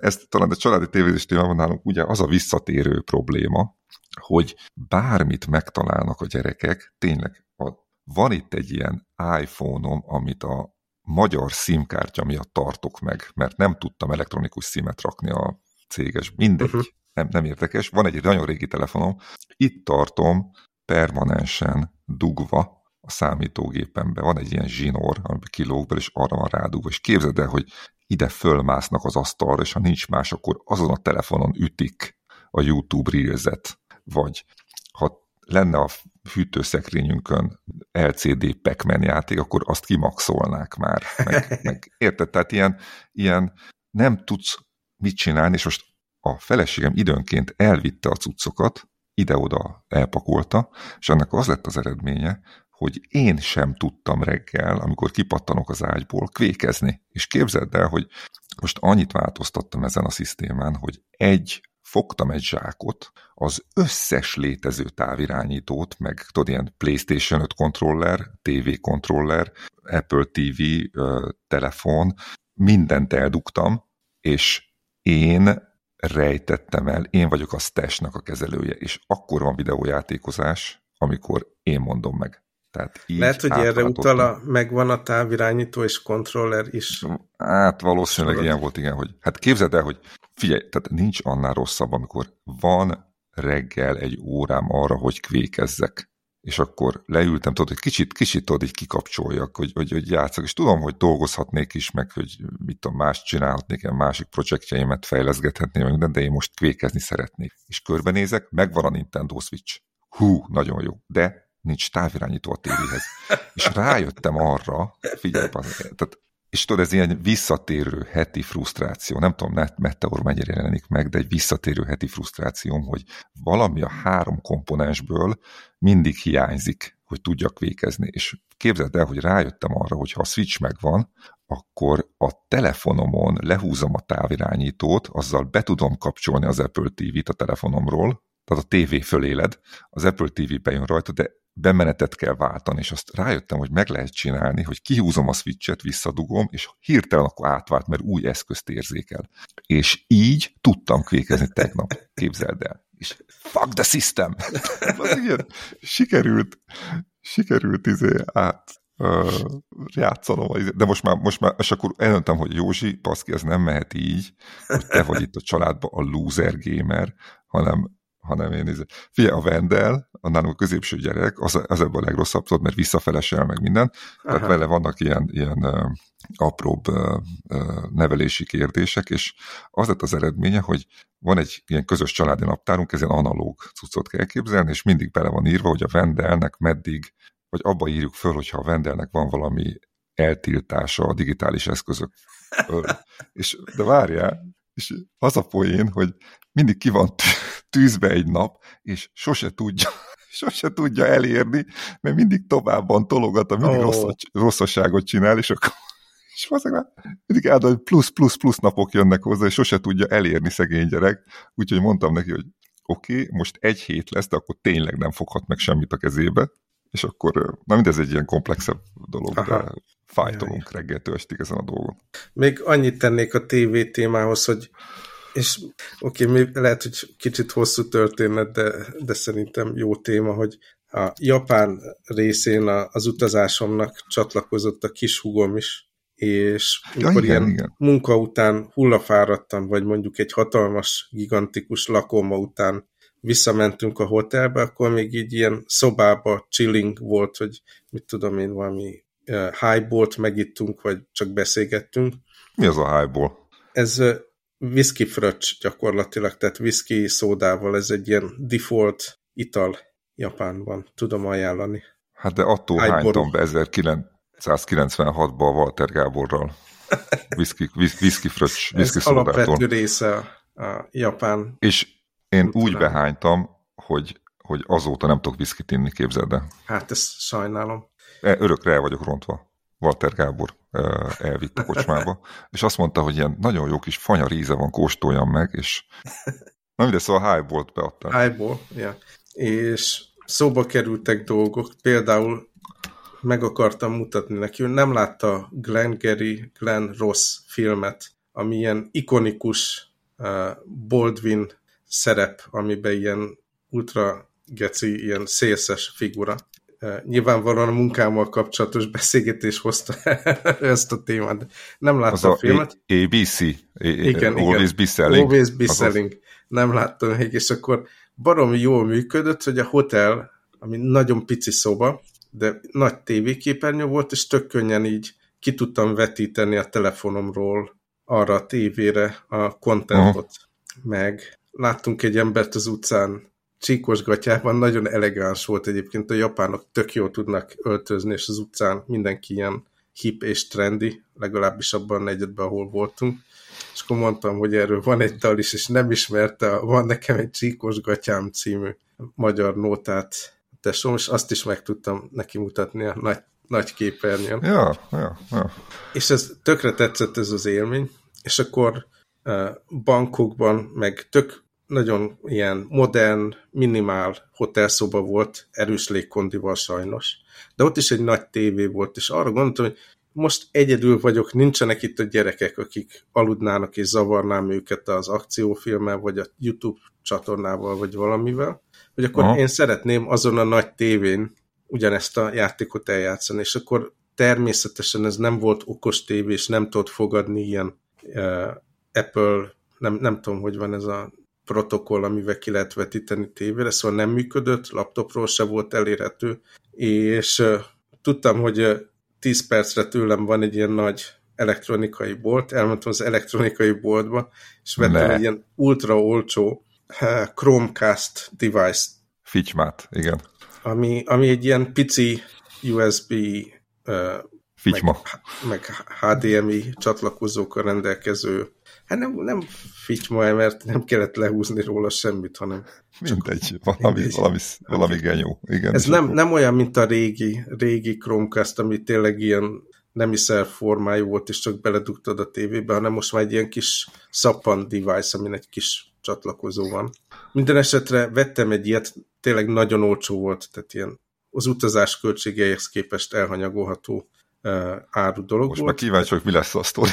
ezt talán a családi tévézés témában nálunk ugye az a visszatérő probléma, hogy bármit megtalálnak a gyerekek, tényleg van itt egy ilyen iPhone-om, amit a magyar SIM-kártya miatt tartok meg, mert nem tudtam elektronikus SIM-et rakni a céges, mindegy. Uh-huh nem, nem érdekes, van egy nagyon régi telefonom, itt tartom permanensen dugva a számítógépembe, van egy ilyen zsinór, amiben kilóg be, és arra van rádugva, és képzeld el, hogy ide fölmásznak az asztalra, és ha nincs más, akkor azon a telefonon ütik a YouTube Reels-et, vagy ha lenne a hűtőszekrényünkön LCD pac játék, akkor azt kimaxolnák már. Meg, meg, érted? Tehát ilyen, ilyen nem tudsz mit csinálni, és most a feleségem időnként elvitte a cuccokat, ide-oda elpakolta, és annak az lett az eredménye, hogy én sem tudtam reggel, amikor kipattanok az ágyból, kvékezni. És képzeld el, hogy most annyit változtattam ezen a szisztémán, hogy egy fogtam egy zsákot, az összes létező távirányítót, meg tudod, ilyen PlayStation 5 kontroller, TV kontroller, Apple TV, telefon, mindent eldugtam, és én rejtettem el, én vagyok a stash a kezelője, és akkor van videójátékozás, amikor én mondom meg. Tehát így Lehet, hogy erre utal a, megvan a távirányító és kontroller is. Hát valószínűleg Sorod. ilyen volt, igen, hogy hát képzeld el, hogy figyelj, tehát nincs annál rosszabb, amikor van reggel egy órám arra, hogy kvékezzek és akkor leültem, tudod, hogy kicsit, kicsit tudod, így kikapcsoljak, hogy, hogy, hogy játszok, és tudom, hogy dolgozhatnék is, meg hogy mit tudom, más csinálhatnék, ilyen másik projektjeimet fejleszgethetném, minden, de én most kvékezni szeretnék. És körbenézek, megvan a Nintendo Switch. Hú, nagyon jó. De nincs távirányító a tévéhez. És rájöttem arra, figyelj, tehát és tudod, ez ilyen visszatérő heti frusztráció, nem tudom, Meteor mennyire jelenik meg, de egy visszatérő heti frusztrációm, hogy valami a három komponensből mindig hiányzik, hogy tudjak végezni. És képzeld el, hogy rájöttem arra, hogy ha a switch megvan, akkor a telefonomon lehúzom a távirányítót, azzal be tudom kapcsolni az Apple TV-t a telefonomról, tehát a tévé föléled, az Apple TV bejön rajta, de bemenetet kell váltani, és azt rájöttem, hogy meg lehet csinálni, hogy kihúzom a switchet, visszadugom, és hirtelen akkor átvált, mert új eszközt érzékel. És így tudtam kvékezni tegnap, képzeld el. És fuck the system! az ilyen, sikerült, sikerült izé át uh, játszanom, izé, de most már, most már, és akkor elmentem, hogy Józsi, baszki, ez nem mehet így, hogy te vagy itt a családban a loser gamer, hanem hanem én izé. Figyelj, a Vendel, a nálunk a középső gyerek, az, az ebben a legrosszabb, tudod, mert visszafelesel meg minden, Aha. tehát vele vannak ilyen, ilyen apróbb nevelési kérdések, és az lett az eredménye, hogy van egy ilyen közös családi naptárunk, ez ilyen analóg cuccot kell képzelni, és mindig bele van írva, hogy a Vendelnek meddig, vagy abba írjuk föl, hogyha a Vendelnek van valami eltiltása a digitális eszközök. és, de várjál, és az a poén, hogy mindig ki van tűzbe egy nap, és sose tudja, sose tudja elérni, mert mindig továbban tologat, mindig oh. rosszat, rosszasságot csinál, és akkor és mindig hogy plusz-plusz-plusz napok jönnek hozzá, és sose tudja elérni szegény gyerek. Úgyhogy mondtam neki, hogy oké, okay, most egy hét lesz, de akkor tényleg nem foghat meg semmit a kezébe, és akkor, na mindez egy ilyen komplexebb dolog, Aha. de fájtolunk reggeltől estig ezen a dolgon. Még annyit tennék a TV témához, hogy és oké, okay, lehet, hogy kicsit hosszú történet, de, de szerintem jó téma, hogy a Japán részén a, az utazásomnak csatlakozott a kis hugom is, és ja, mikor igen, ilyen igen. munka után hullafáradtam, vagy mondjuk egy hatalmas, gigantikus lakóma után visszamentünk a hotelbe, akkor még így ilyen szobába chilling volt, hogy mit tudom én, valami uh, highballt megittunk, vagy csak beszélgettünk. Mi az a highball? Ez uh, whisky fröccs gyakorlatilag, tehát whisky szódával, ez egy ilyen default ital Japánban, tudom ajánlani. Hát de attól hánytam be 1996-ban a Walter Gáborral. Whisky, whisky fröccs, whisky Ez szódától. alapvető része a, japán És én kultúrán. úgy behánytam, hogy, hogy azóta nem tudok viszkit inni, képzeld el. Hát ezt sajnálom. E, örökre el vagyok rontva. Walter Gábor elvitt a kocsmába, és azt mondta, hogy ilyen nagyon jó kis fanya ríze van, kóstoljam meg, és nem ide, szóval highball-t beadtam. Highball, ja. És szóba kerültek dolgok, például meg akartam mutatni neki, nem látta Glenn Gary, Glenn Ross filmet, ami ilyen ikonikus Baldwin szerep, amiben ilyen ultra geci, ilyen szélszes figura nyilvánvalóan a munkámmal kapcsolatos beszélgetés hozta ezt a témát. Nem láttam a, a filmet. ABC? Igen, Always be selling. Always be selling. Nem láttam még, és akkor baromi jól működött, hogy a hotel, ami nagyon pici szoba, de nagy tévéképernyő volt, és tök könnyen így ki tudtam vetíteni a telefonomról arra a tévére a kontentot. Meg láttunk egy embert az utcán csíkos gatyában, nagyon elegáns volt egyébként, a japánok tök jól tudnak öltözni, és az utcán mindenki ilyen hip és trendy, legalábbis abban a negyedben, ahol voltunk. És akkor mondtam, hogy erről van egy dal is, és nem ismerte, van nekem egy Csíkos Gatyám című magyar nótát tesóm, és azt is meg tudtam neki mutatni a nagy, nagy képernyőn. Ja, ja, ja. És ez tökre tetszett ez az élmény, és akkor uh, bankokban, meg tök nagyon ilyen modern, minimál hotelszoba volt, erős légkondival sajnos. De ott is egy nagy tévé volt, és arra gondoltam, hogy most egyedül vagyok, nincsenek itt a gyerekek, akik aludnának és zavarnám őket az akciófilmmel, vagy a YouTube csatornával, vagy valamivel, hogy akkor Aha. én szeretném azon a nagy tévén ugyanezt a játékot eljátszani, és akkor természetesen ez nem volt okos tévé, és nem tudott fogadni ilyen uh, Apple, nem, nem tudom, hogy van ez a protokoll, amivel ki lehet vetíteni tévére, szóval nem működött, laptopról se volt elérhető, és tudtam, hogy uh, 10 percre tőlem van egy ilyen nagy elektronikai bolt, elmentem az elektronikai boltba, és vettem ne. egy ilyen ultra olcsó Chromecast device. Ficsmát, igen. Ami, ami egy ilyen pici USB Ficsma. Meg, meg HDMI csatlakozókkal rendelkező Hát nem, nem fityma, mert nem kellett lehúzni róla semmit, hanem... Mindegy, valami, mindegy. valami, valami genyó. Igen, Ez nem, nem olyan, mint a régi, régi Chromecast, ami tényleg ilyen nem iszer formájú volt, és csak beledugtad a tévébe, hanem most már egy ilyen kis szappan device, amin egy kis csatlakozó van. Minden esetre vettem egy ilyet, tényleg nagyon olcsó volt, tehát ilyen az utazás költségeihez képest elhanyagolható uh, áru dolog Most volt. már kíváncsi hogy mi lesz a sztori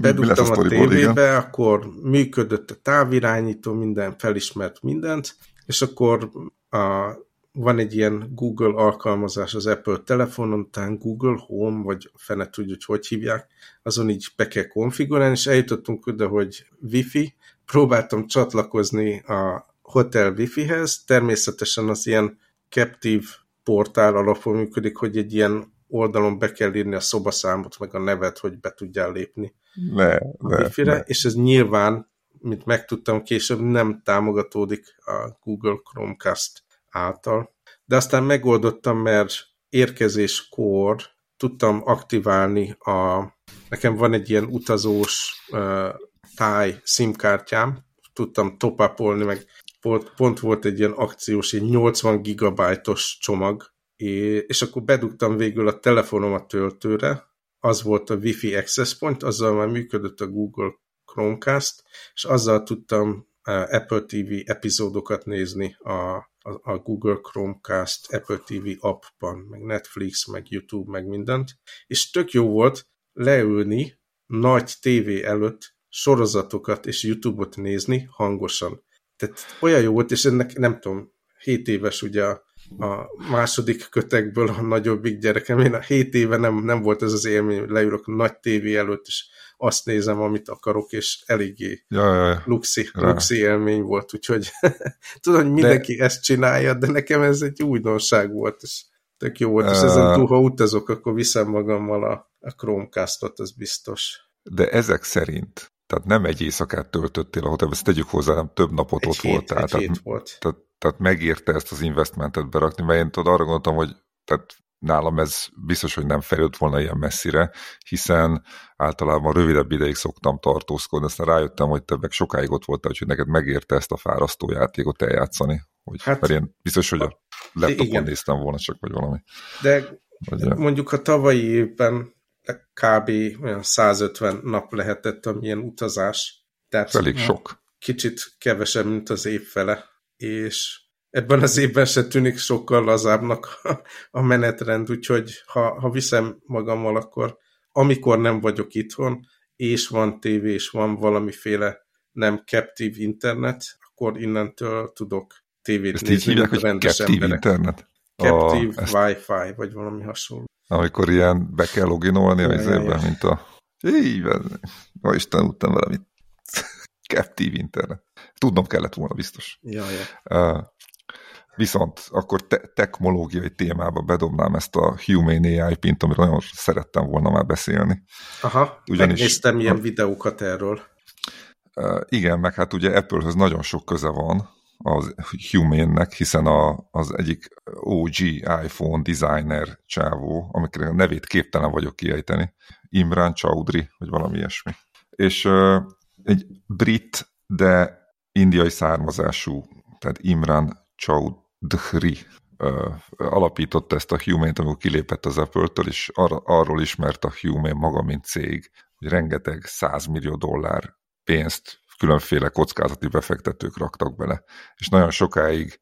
bedugtam a, a tévébe, akkor működött a távirányító, minden felismert mindent, és akkor a, van egy ilyen Google alkalmazás az Apple telefonon, után Google Home, vagy fene tudja, hogy hogy hívják, azon így be kell konfigurálni, és eljutottunk oda, hogy Wi-Fi, próbáltam csatlakozni a hotel Wi-Fi-hez, természetesen az ilyen captive portál alapon működik, hogy egy ilyen oldalon be kell írni a szobaszámot, meg a nevet, hogy be tudjál lépni ne, a wifi-re, és ez nyilván, mint megtudtam később, nem támogatódik a Google Chromecast által. De aztán megoldottam, mert érkezéskor tudtam aktiválni a... Nekem van egy ilyen utazós uh, táj simkártyám, tudtam topapolni, meg pont, pont volt egy ilyen akciós, egy 80 gigabájtos csomag, és akkor bedugtam végül a telefonom a töltőre, az volt a Wi-Fi Access Point, azzal már működött a Google Chromecast, és azzal tudtam uh, Apple TV epizódokat nézni a, a, a Google Chromecast Apple TV appban, meg Netflix, meg YouTube, meg mindent, és tök jó volt leülni nagy tévé előtt sorozatokat és YouTube-ot nézni hangosan. Tehát olyan jó volt, és ennek nem tudom, 7 éves ugye a a második kötekből a nagyobbik gyerekem. Én a 7 éve nem, nem volt ez az élmény, hogy leülök a nagy tévé előtt, és azt nézem, amit akarok, és eléggé ja, ja, ja. luxi, luxi élmény volt, úgyhogy tudom, hogy mindenki de... ezt csinálja, de nekem ez egy újdonság volt, és tök jó volt, és ezen túl, ha utazok, akkor viszem magammal a, a Chromecastot, az biztos. De ezek szerint, tehát nem egy éjszakát töltöttél a hotelben, ezt tegyük hozzá, nem több napot egy ott hét, voltál. Egy tehát, hét volt. Tehát tehát megérte ezt az investmentet berakni, mert én tudod, arra gondoltam, hogy tehát nálam ez biztos, hogy nem fejlődött volna ilyen messzire, hiszen általában rövidebb ideig szoktam tartózkodni, aztán rájöttem, hogy te meg sokáig ott voltál, úgyhogy neked megérte ezt a fárasztó játékot eljátszani. Hogy, hát, mert én biztos, hogy a laptopon igen. néztem volna csak, vagy valami. De vagy, mondjuk a tavalyi évben kb. olyan 150 nap lehetett, amilyen utazás. Tehát Elég sok. Kicsit kevesebb, mint az év fele és ebben az évben se tűnik sokkal lazábbnak a menetrend, úgyhogy ha, ha viszem magammal, akkor amikor nem vagyok itthon, és van tévé, és van valamiféle nem captive internet, akkor innentől tudok tévét Ezt nézni, így hívják, hogy captive emberek. internet? Captive a, ezt... Wi-Fi, vagy valami hasonló. Amikor ilyen be kell loginolni az évben, mint a... Íven, ma is tanultam valamit. Captive internet. Tudnom kellett volna biztos. Ja, ja. Uh, viszont akkor te technológiai témába bedobnám ezt a Humane AI pint, amiről nagyon szerettem volna már beszélni. Aha, Ugyanis, megnéztem ilyen a, videókat erről. Uh, igen, meg hát ugye Apple-höz nagyon sok köze van az Humane-nek, hiszen a, az egyik OG iPhone designer csávó, amikre a nevét képtelen vagyok kiejteni, Imran Chaudhry, vagy valami ilyesmi. És egy brit, de indiai származású, tehát Imran Chaudhry alapította ezt a Humane-t, amikor kilépett az Apple-től, és ar arról ismert a Humane maga, mint cég, hogy rengeteg 100 millió dollár pénzt különféle kockázati befektetők raktak bele. És nagyon sokáig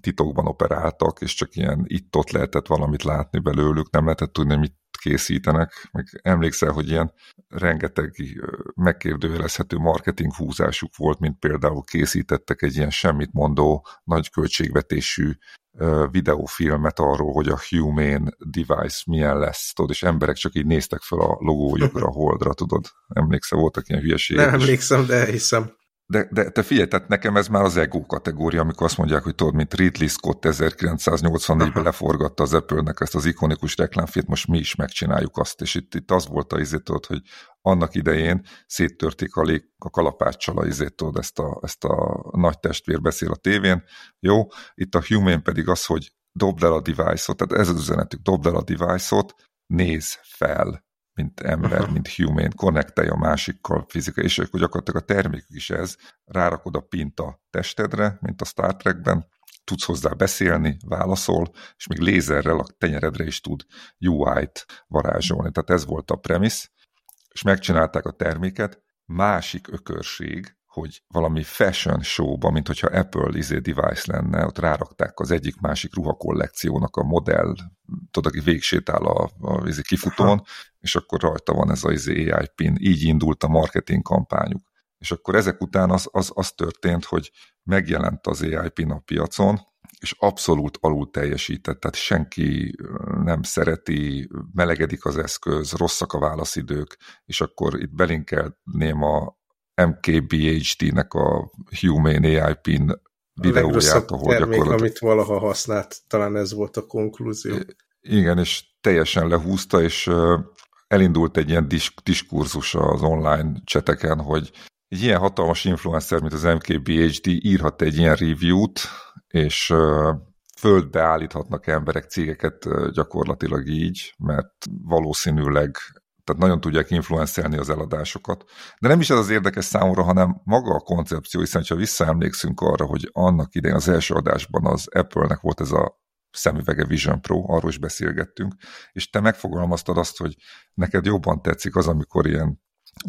titokban operáltak, és csak ilyen itt-ott lehetett valamit látni belőlük, nem lehetett tudni, mit készítenek. Meg emlékszel, hogy ilyen rengeteg megkérdőjelezhető marketing húzásuk volt, mint például készítettek egy ilyen semmit mondó, nagy költségvetésű videófilmet arról, hogy a Humane device milyen lesz, tudod, és emberek csak így néztek fel a logójukra, a holdra, tudod. Emlékszel, voltak ilyen hülyeségek. Nem emlékszem, de hiszem. De, de te figyelj, tehát nekem ez már az ego kategória, amikor azt mondják, hogy tudod, mint Ridley Scott 1984-ben leforgatta az Apple-nek ezt az ikonikus reklámfilmet, most mi is megcsináljuk azt, és itt, itt az volt a izét, tudod, hogy annak idején széttörték a, lég, a kalapáccsal a izét, tudod, ezt a, ezt a nagy testvér beszél a tévén, jó, itt a Human pedig az, hogy dobd el a device-ot, tehát ez az üzenetük, dobd el a device-ot, néz fel, mint ember, mint human, connectelj a másikkal fizikai, és akkor gyakorlatilag a termékük is ez, rárakod a pint a testedre, mint a Star Trekben, tudsz hozzá beszélni, válaszol, és még lézerrel a tenyeredre is tud UI-t varázsolni. Tehát ez volt a premise, és megcsinálták a terméket, másik ökörség, hogy valami fashion showba, mint hogyha Apple izé device lenne, ott rárakták az egyik-másik ruhakollekciónak a modell, tudod, aki végsétál a, a izé kifutón, Aha. És akkor rajta van ez az izé AI pin. Így indult a marketing kampányuk. És akkor ezek után az, az, az történt, hogy megjelent az AI pin a piacon, és abszolút alul teljesített, tehát senki nem szereti, melegedik az eszköz, rosszak a válaszidők, és akkor itt belinkelném a MKBHD-nek a Humane AI PIN videóját, ahol termék, gyakorlatilag... amit valaha használt, talán ez volt a konklúzió. Igen, és teljesen lehúzta, és elindult egy ilyen disk diskurzus az online cseteken, hogy egy ilyen hatalmas influencer, mint az MKBHD írhat egy ilyen review-t, és földbe állíthatnak emberek cégeket gyakorlatilag így, mert valószínűleg tehát nagyon tudják influencelni az eladásokat. De nem is ez az érdekes számomra, hanem maga a koncepció, hiszen ha visszaemlékszünk arra, hogy annak idején az első adásban az Apple-nek volt ez a szemüvege Vision Pro, arról is beszélgettünk, és te megfogalmaztad azt, hogy neked jobban tetszik az, amikor ilyen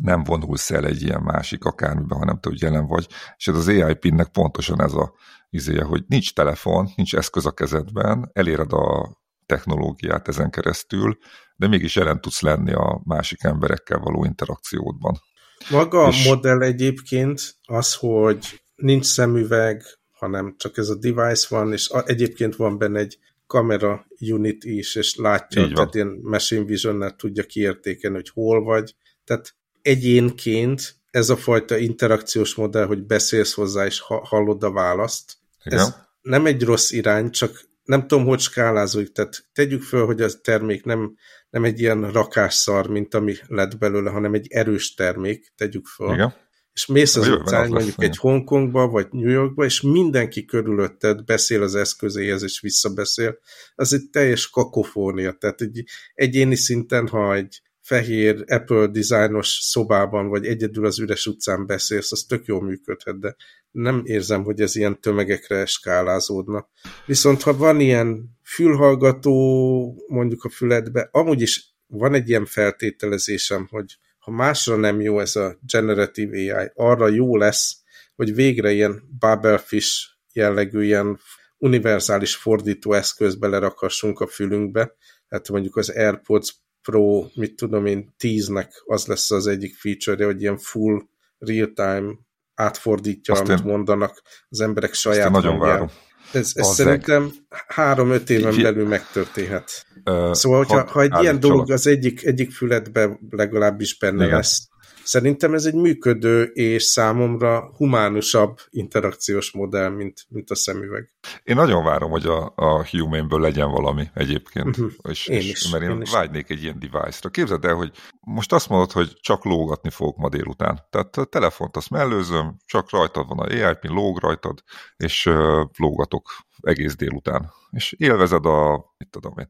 nem vonulsz el egy ilyen másik akármiben, hanem te úgy jelen vagy, és ez az AI pinnek pontosan ez a izéje, hogy nincs telefon, nincs eszköz a kezedben, eléred a technológiát ezen keresztül, de mégis jelen tudsz lenni a másik emberekkel való interakciódban. Maga és... a modell egyébként az, hogy nincs szemüveg, hanem csak ez a device van, és egyébként van benne egy kamera unit is, és látja, Így tehát ilyen machine vision tudja kiértékelni, hogy hol vagy. Tehát egyénként ez a fajta interakciós modell, hogy beszélsz hozzá, és hallod a választ, Igen. ez nem egy rossz irány, csak nem tudom, hogy skálázunk, tehát tegyük föl, hogy a termék nem, nem egy ilyen rakásszar, mint ami lett belőle, hanem egy erős termék, tegyük föl. Igen. És mész az utcán, mondjuk lesz, egy Hongkongba, vagy New Yorkba, és mindenki körülötted beszél az eszközéhez, és visszabeszél. Az egy teljes kakofónia. Tehát egy egyéni szinten, ha egy fehér Apple dizájnos szobában, vagy egyedül az üres utcán beszélsz, az tök jól működhet, de nem érzem, hogy ez ilyen tömegekre skálázódna. Viszont ha van ilyen fülhallgató mondjuk a füledbe, amúgy is van egy ilyen feltételezésem, hogy ha másra nem jó ez a generative AI, arra jó lesz, hogy végre ilyen Babelfish jellegű, ilyen univerzális fordító eszköz belerakassunk a fülünkbe, hát mondjuk az AirPods Pro, mit tudom én, 10-nek az lesz az egyik feature hogy ilyen full real-time átfordítja, Azt amit én, mondanak az emberek saját nagyon várom. Ez, ez szerintem három-öt éven Ki... belül megtörténhet. Uh, szóval, hogyha, ha egy ilyen dolog az egyik, egyik füledbe legalábbis benne Igen. lesz, szerintem ez egy működő és számomra humánusabb interakciós modell, mint, mint a szemüveg. Én nagyon várom, hogy a, a Humanből legyen valami egyébként, uh-huh. és, én és, is, mert én, én is. vágynék egy ilyen device-ra. Képzeld el, hogy most azt mondod, hogy csak lógatni fogok ma délután. Tehát a telefont azt mellőzöm, csak rajtad van a AI pin, lóg rajtad, és uh, lógatok egész délután. És élvezed a, mit tudom én.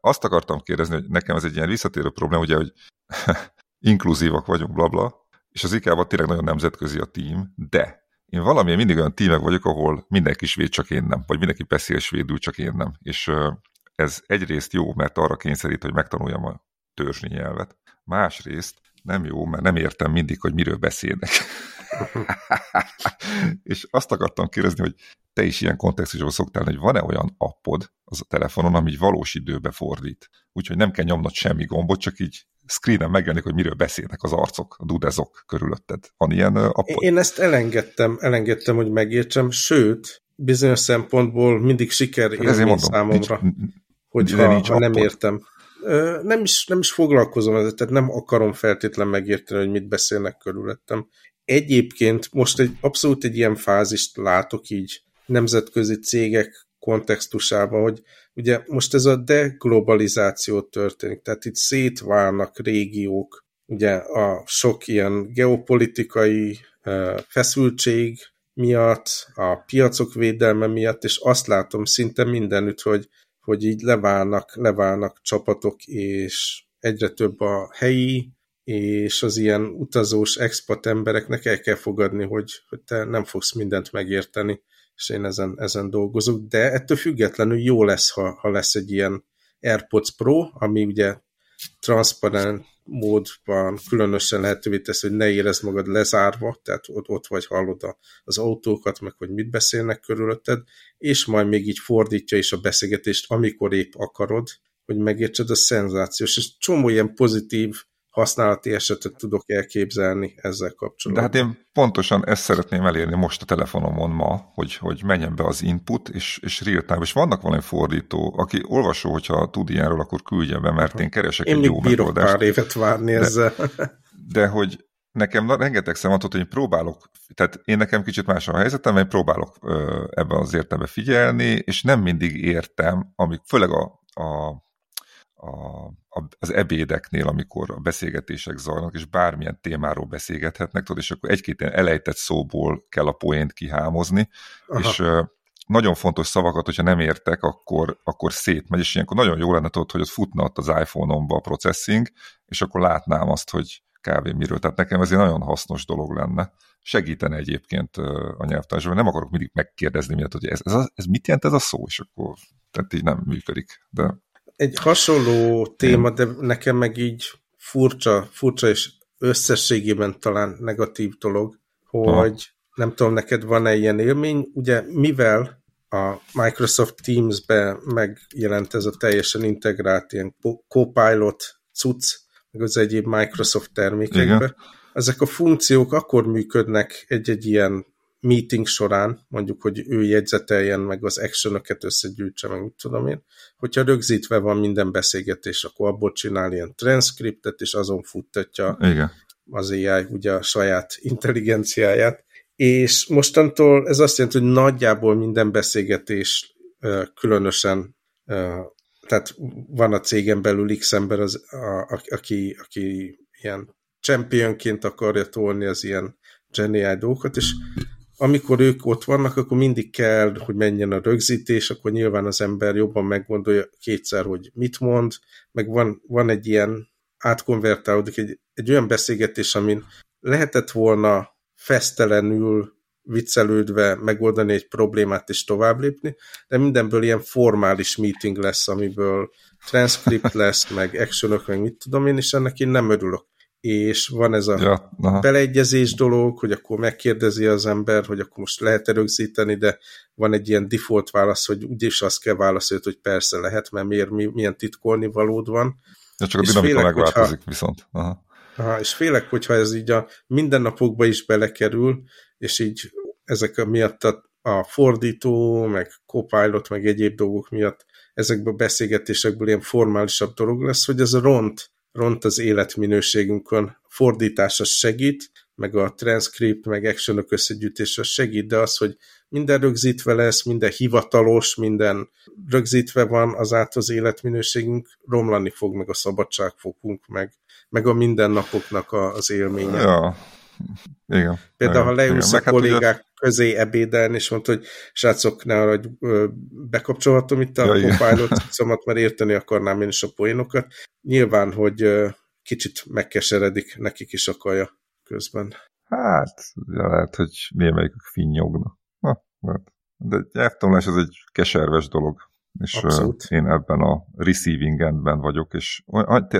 Azt akartam kérdezni, hogy nekem ez egy ilyen visszatérő probléma, ugye, hogy inkluzívak vagyunk, blabla, bla, és az IK-ban tényleg nagyon nemzetközi a tím, de én valamilyen mindig olyan tímek vagyok, ahol mindenki svéd, csak én nem, vagy mindenki beszél svédül, csak én nem. És ez egyrészt jó, mert arra kényszerít, hogy megtanuljam a törzsnyi nyelvet. Másrészt nem jó, mert nem értem mindig, hogy miről beszélnek. és azt akartam kérdezni, hogy te is ilyen kontextusban szoktál, hogy van-e olyan appod az a telefonon, ami valós időbe fordít. Úgyhogy nem kell nyomnod semmi gombot, csak így screenen megjelenik, hogy miről beszélnek az arcok, a dudezok körülötted. Van ilyen appod? Én ezt elengedtem, elengedtem, hogy megértsem, sőt, bizonyos szempontból mindig siker Hát mondom, számomra, nincs, hogyha nincs ha nem appod. értem. Nem is, nem is foglalkozom ezzel, tehát nem akarom feltétlen megérteni, hogy mit beszélnek körülöttem. Egyébként most egy abszolút egy ilyen fázist látok így nemzetközi cégek kontextusában, hogy ugye most ez a deglobalizáció történik, tehát itt szétválnak régiók, ugye a sok ilyen geopolitikai feszültség miatt, a piacok védelme miatt, és azt látom szinte mindenütt, hogy, hogy így leválnak, leválnak csapatok, és egyre több a helyi, és az ilyen utazós expat embereknek el kell fogadni, hogy, hogy te nem fogsz mindent megérteni, és én ezen, ezen dolgozok, de ettől függetlenül jó lesz, ha, ha lesz egy ilyen AirPods Pro, ami ugye transzparent módban különösen lehetővé tesz, hogy ne érezd magad lezárva, tehát ott, ott vagy hallod az autókat, meg hogy mit beszélnek körülötted, és majd még így fordítja is a beszélgetést, amikor épp akarod, hogy megértsed, a szenzációs, és csomó ilyen pozitív használati esetet tudok elképzelni ezzel De kapcsolatban. hát én pontosan ezt szeretném elérni most a telefonomon ma, hogy, hogy menjen be az input, és, és real time, és vannak valami fordító, aki olvasó, hogyha tud ilyenről, akkor küldje be, mert én keresek Én egy jó megoldást. pár évet várni De- ezzel. de hogy nekem rengeteg szematot, hogy én próbálok, tehát én nekem kicsit más a helyzetem, mert én próbálok ebben az értelemben figyelni, és nem mindig értem, amik, főleg a, a, a, a, az ebédeknél, amikor a beszélgetések zajlanak, és bármilyen témáról beszélgethetnek, tudod, és akkor egy-két ilyen elejtett szóból kell a poént kihámozni, Aha. és nagyon fontos szavakat, hogyha nem értek, akkor, akkor szétmegy, és ilyenkor nagyon jó lenne tudod, hogy ott futna ott az iPhone-omba a processing, és akkor látnám azt, hogy kb. miről. Tehát nekem ez egy nagyon hasznos dolog lenne. Segítene egyébként a nyelvtársadalom. Nem akarok mindig megkérdezni miatt, hogy ez, ez, a, ez mit jelent ez a szó, és akkor tehát így nem működik. De Egy hasonló téma, de nekem meg így furcsa, furcsa és összességében talán negatív dolog, hogy Aha. nem tudom, neked van-e ilyen élmény, ugye mivel a Microsoft Teams-be megjelent ez a teljesen integrált ilyen co- Copilot cucc, meg az egyéb Microsoft termékekbe, Igen. ezek a funkciók akkor működnek egy-egy ilyen meeting során, mondjuk, hogy ő jegyzeteljen, meg az actionöket összegyűjtse, meg mit tudom én, hogyha rögzítve van minden beszélgetés, akkor abból csinál ilyen transcriptet, és azon futtatja igen. az AI ugye a saját intelligenciáját, és mostantól ez azt jelenti, hogy nagyjából minden beszélgetés különösen, tehát van a cégen belül X ember, az, a, a, aki, aki ilyen championként akarja tolni az ilyen GenAI dolgokat, és amikor ők ott vannak, akkor mindig kell, hogy menjen a rögzítés, akkor nyilván az ember jobban meggondolja kétszer, hogy mit mond, meg van, van egy ilyen átkonvertálódik egy, egy olyan beszélgetés, amin lehetett volna fesztelenül viccelődve megoldani egy problémát és tovább lépni, de mindenből ilyen formális meeting lesz, amiből transkript lesz, meg actionok, meg mit tudom én, és ennek én nem örülök. És van ez a Ja, aha. beleegyezés dolog, hogy akkor megkérdezi az ember, hogy akkor most lehet-e rögzíteni, de van egy ilyen default válasz, hogy úgyis azt kell válaszolni, hogy persze lehet, mert miért, mi, milyen titkolni valód van. Ja, csak a és dinamika félek, megváltozik hogyha- viszont. Aha. Aha, és félek, hogyha ez így a mindennapokba is belekerül, és így ezek a miatt a, a fordító, meg copilot, meg egyéb dolgok miatt ezekből a beszélgetésekből ilyen formálisabb dolog lesz, hogy ez ront, ront az életminőségünkön. Fordítás az segít, meg a transzkript, meg action összegyűjtés az segít, de az, hogy minden rögzítve lesz, minden hivatalos, minden rögzítve van, azáltal az életminőségünk romlani fog, meg a szabadságfokunk, meg, meg a mindennapoknak a, az élménye. Ja. Igen. Például, ha leülsz igen. a hát kollégák ugye... közé ebédelni, és mondta, hogy srácok, ne arra, hogy bekapcsolhatom itt a ja, Copilot mert érteni akarnám én is a poénokat. Nyilván, hogy kicsit megkeseredik nekik is a kaja közben. Hát, lehet, hogy némelyikük finnyogna. Hát, de nyelvtanulás az egy keserves dolog, és Abszolút. én ebben a receiving endben vagyok, és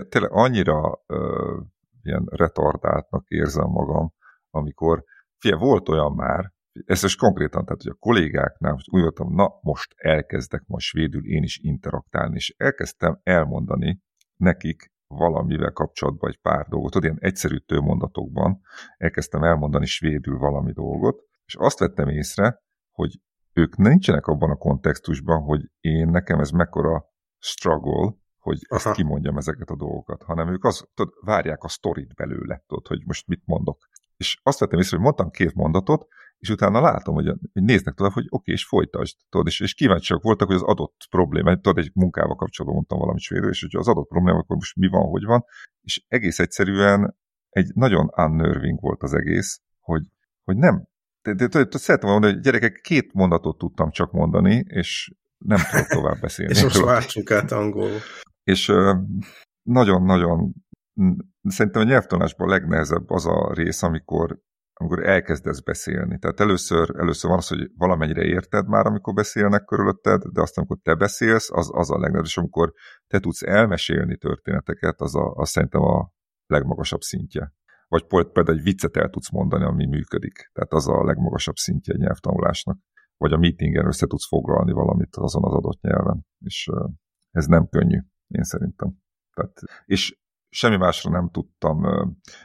tényleg annyira uh, ilyen retardáltnak érzem magam, amikor, fia, volt olyan már, ez is konkrétan, tehát hogy a kollégáknál most úgy voltam, na most elkezdek most svédül én is interaktálni, és elkezdtem elmondani nekik valamivel kapcsolatban egy pár dolgot, tudod, ilyen egyszerű mondatokban elkezdtem elmondani svédül valami dolgot, és azt vettem észre, hogy ők nincsenek abban a kontextusban, hogy én nekem ez mekkora struggle, hogy Aha. ezt kimondjam ezeket a dolgokat, hanem ők az, tudod, várják a sztorit belőle, tudod, hogy most mit mondok. És azt vettem észre, hogy mondtam két mondatot, és utána látom, hogy, hogy néznek tovább, hogy oké, okay, és folytasd, tudod, és, és kíváncsiak voltak, hogy az adott probléma, tudod, egy munkával kapcsolatban mondtam valamit svédül, és hogy az adott probléma, akkor most mi van, hogy van, és egész egyszerűen egy nagyon unnerving volt az egész, hogy, hogy nem, szeretném mondani, hogy gyerekek, két mondatot tudtam csak mondani, és nem tudok tovább beszélni. és most váltsunk át angolul. És nagyon-nagyon szerintem a nyelvtanásban a legnehezebb az a rész, amikor, amikor elkezdesz beszélni. Tehát először, először van az, hogy valamennyire érted már, amikor beszélnek körülötted, de aztán, amikor te beszélsz, az, az a legnehezebb. És amikor te tudsz elmesélni történeteket, az, a, az szerintem a legmagasabb szintje vagy például egy viccet el tudsz mondani, ami működik. Tehát az a legmagasabb szintje egy nyelvtanulásnak. Vagy a meetingen össze tudsz foglalni valamit azon az adott nyelven. És ez nem könnyű, én szerintem. Tehát, és semmi másra nem tudtam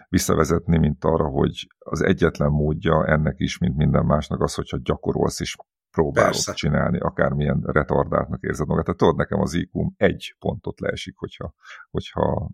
visszavezetni, mint arra, hogy az egyetlen módja ennek is, mint minden másnak az, hogyha gyakorolsz és próbálod Persze. csinálni, akármilyen retardáltnak érzed magad. Tehát tudod, nekem az iq egy pontot leesik, hogyha, hogyha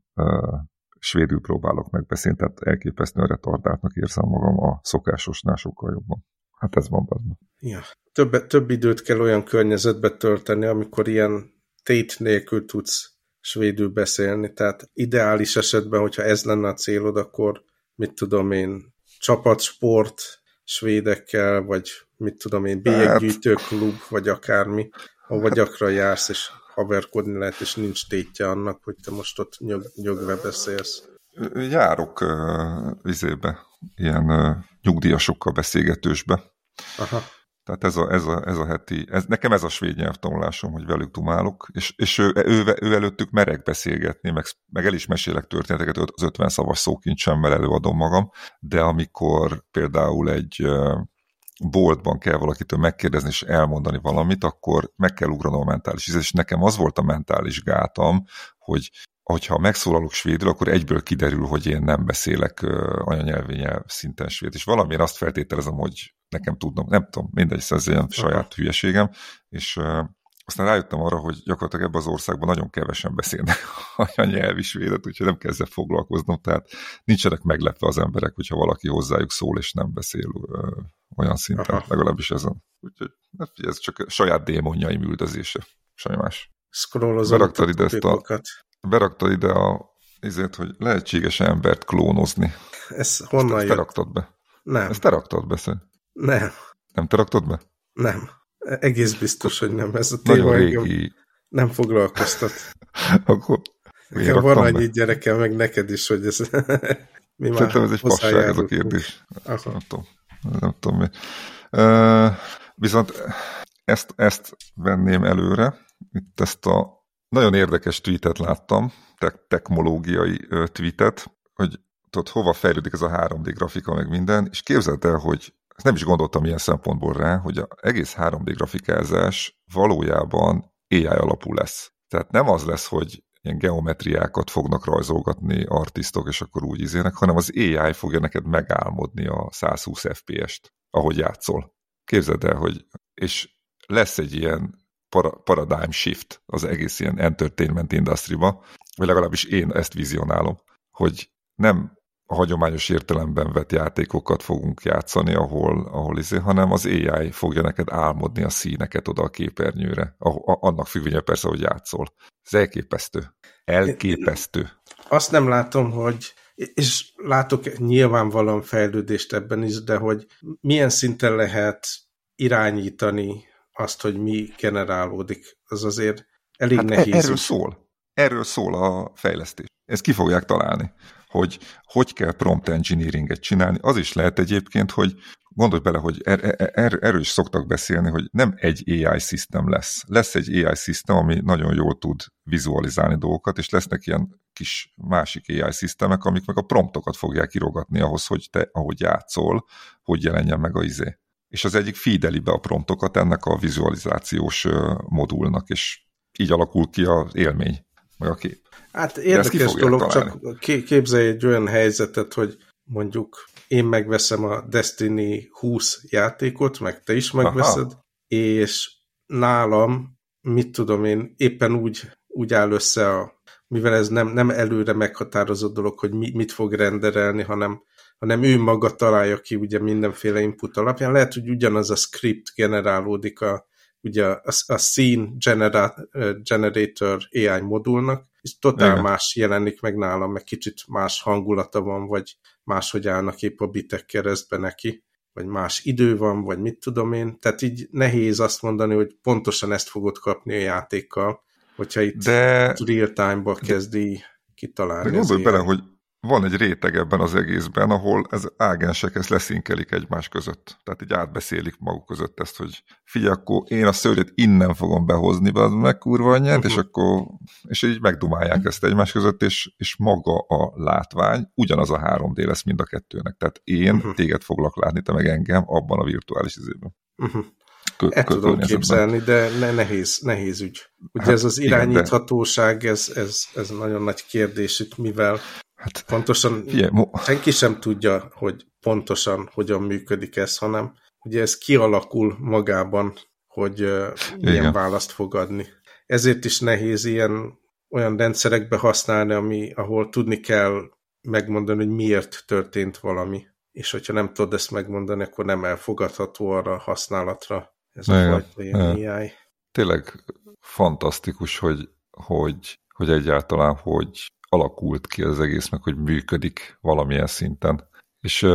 svédül próbálok megbeszélni, tehát elképesztően retardáltnak érzem magam a szokásosnál sokkal jobban. Hát ez van benne. Ja. Több, több időt kell olyan környezetbe tölteni, amikor ilyen tét nélkül tudsz svédül beszélni, tehát ideális esetben, hogyha ez lenne a célod, akkor mit tudom én, csapatsport svédekkel, vagy mit tudom én, bélyeggyűjtőklub, vagy akármi, ahova hát, gyakran jársz, és haverkodni lehet, és nincs tétje annak, hogy te most ott nyög, nyögve beszélsz. Járok uh, vizébe, ilyen uh, nyugdíjasokkal beszélgetősbe. Aha. Tehát ez a, ez a, ez a heti, ez, nekem ez a svéd nyelvtanulásom, hogy velük dumálok, és, és ő, ő, ő előttük merek beszélgetni, meg, meg el is mesélek történeteket, az 50 szavas szókincsemmel előadom magam, de amikor például egy boltban kell valakitől megkérdezni és elmondani valamit, akkor meg kell ugranom a mentális és nekem az volt a mentális gátam, hogy hogyha megszólalok svédül, akkor egyből kiderül, hogy én nem beszélek anyanyelvi nyelv szinten svéd, és valamiért azt feltételezem, hogy nekem tudnom, nem tudom, mindegy, ez ilyen saját hülyeségem, és aztán rájöttem arra, hogy gyakorlatilag ebben az országban nagyon kevesen beszélnek a nyelvi svédet, úgyhogy nem kezdve foglalkoznom, tehát nincsenek meglepve az emberek, hogyha valaki hozzájuk szól és nem beszél ö, olyan szinten, Aha. legalábbis ezen. Úgyhogy ez csak a saját démonjaim üldözése, semmi más. Beraktad ide, ezt a, beraktad ide a ezért, hogy lehetséges embert klónozni. Ez honnan ezt, ezt te raktad be? Nem. Ezt te raktad be, szerint? Nem. Nem te raktad be? Nem. Egész biztos, hogy nem. Ez a téma régi... nem foglalkoztat. Akkor Nekem van annyi gyerekem, meg neked is, hogy ez mi már ez egy passág ez a kérdés. Nem tudom. Nem tudom mi. Uh, viszont ezt, ezt venném előre. Itt ezt a nagyon érdekes tweetet láttam, te technológiai tweetet, hogy tudod, hova fejlődik ez a 3D grafika, meg minden, és képzeld el, hogy ezt nem is gondoltam ilyen szempontból rá, hogy az egész 3D grafikázás valójában AI alapú lesz. Tehát nem az lesz, hogy ilyen geometriákat fognak rajzolgatni artistok, és akkor úgy izének, hanem az AI fogja neked megálmodni a 120 FPS-t, ahogy játszol. Képzeld el, hogy és lesz egy ilyen para, paradigm shift az egész ilyen entertainment industry-ba, vagy legalábbis én ezt vizionálom, hogy nem a hagyományos értelemben vett játékokat fogunk játszani, ahol, ahol izé, hanem az AI fogja neked álmodni a színeket oda a képernyőre. A, a, annak függvénye persze, hogy játszol. Ez elképesztő. Elképesztő. Azt nem látom, hogy és látok nyilvánvalóan fejlődést ebben is, de hogy milyen szinten lehet irányítani azt, hogy mi generálódik, az azért elég hát nehéz. Erről szól. Erről szól a fejlesztés. Ezt ki fogják találni hogy hogy kell prompt engineeringet csinálni. Az is lehet egyébként, hogy gondolj bele, hogy er, er, er, erről is szoktak beszélni, hogy nem egy AI system lesz. Lesz egy AI system, ami nagyon jól tud vizualizálni dolgokat, és lesznek ilyen kis másik AI szisztemek, amik meg a promptokat fogják kirogatni ahhoz, hogy te, ahogy játszol, hogy jelenjen meg a izé. És az egyik feedeli be a promptokat ennek a vizualizációs modulnak, és így alakul ki az élmény, meg a kép. Hát érdekes dolog, találni. csak képzelj egy olyan helyzetet, hogy mondjuk én megveszem a Destiny 20 játékot, meg te is megveszed, Aha. és nálam, mit tudom én, éppen úgy, úgy áll össze a mivel ez nem, nem előre meghatározott dolog, hogy mi, mit fog renderelni, hanem, hanem ő maga találja ki ugye mindenféle input alapján. Lehet, hogy ugyanaz a script generálódik a, ugye a, a scene genera, generator AI modulnak, és totál Igen. más jelenik meg nálam, meg kicsit más hangulata van, vagy máshogy állnak épp a bitek keresztbe neki, vagy más idő van, vagy mit tudom én. Tehát így nehéz azt mondani, hogy pontosan ezt fogod kapni a játékkal, hogyha itt de, real-time-ba kezdi kitalálni. De gondolj bele, hogy van egy réteg ebben az egészben, ahol ez ágensek ezt leszinkelik egymás között. Tehát így átbeszélik maguk között ezt, hogy figyelj, akkor én a szőrét innen fogom behozni, be az meg kurva anyját, uh -huh. és mhm. akkor és így megdumálják ezt egymás között, és, és maga a látvány ugyanaz a 3D lesz mind a kettőnek. Tehát én uh -huh. téged foglak látni, te meg engem abban a virtuális izében. Uh -huh. El tudom képzelni, de ne, nehéz, nehéz ügy. Ugye hát, ez az irányíthatóság, ez, ez, ez nagyon nagy kérdés itt, mivel Hát, pontosan figyelj, senki sem tudja, hogy pontosan hogyan működik ez, hanem ugye ez kialakul magában, hogy uh, milyen Igen. választ fog adni. Ezért is nehéz ilyen olyan rendszerekbe használni, ami, ahol tudni kell megmondani, hogy miért történt valami. És hogyha nem tudod ezt megmondani, akkor nem elfogadható arra a használatra ez a Igen. fajta ilyen AI. Tényleg fantasztikus, hogy, hogy, hogy egyáltalán, hogy alakult ki az egész, meg hogy működik valamilyen szinten. És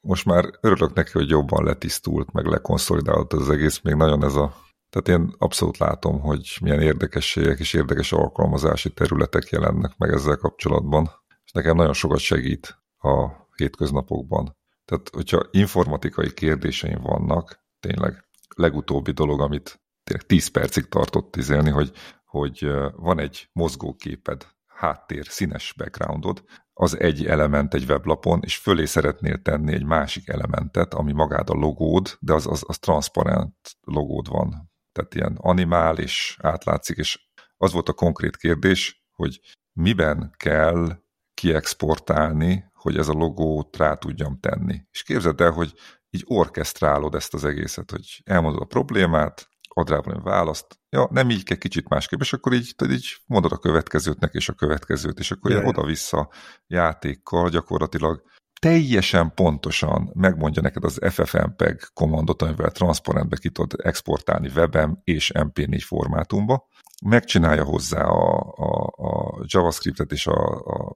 most már örülök neki, hogy jobban letisztult, meg lekonszolidálott az egész, még nagyon ez a... Tehát én abszolút látom, hogy milyen érdekességek és érdekes alkalmazási területek jelennek meg ezzel kapcsolatban, és nekem nagyon sokat segít a hétköznapokban. Tehát, hogyha informatikai kérdéseim vannak, tényleg legutóbbi dolog, amit tényleg 10 percig tartott izélni, hogy, hogy van egy mozgóképed, háttér, színes backgroundod, az egy element egy weblapon, és fölé szeretnél tenni egy másik elementet, ami magád a logód, de az, az, az transzparent logód van. Tehát ilyen animál, és átlátszik, és az volt a konkrét kérdés, hogy miben kell kiexportálni, hogy ez a logót rá tudjam tenni. És képzeld el, hogy így orkesztrálod ezt az egészet, hogy elmondod a problémát, ad rá valami választ, ja, nem így kell, kicsit másképp, és akkor így, tehát így mondod a következőtnek és a következőt, és akkor yeah. oda-vissza játékkal gyakorlatilag teljesen pontosan megmondja neked az FFmpeg kommandot, amivel transzparentbe ki tudod exportálni webem és MP4 formátumba, megcsinálja hozzá a, a, a JavaScriptet és a, a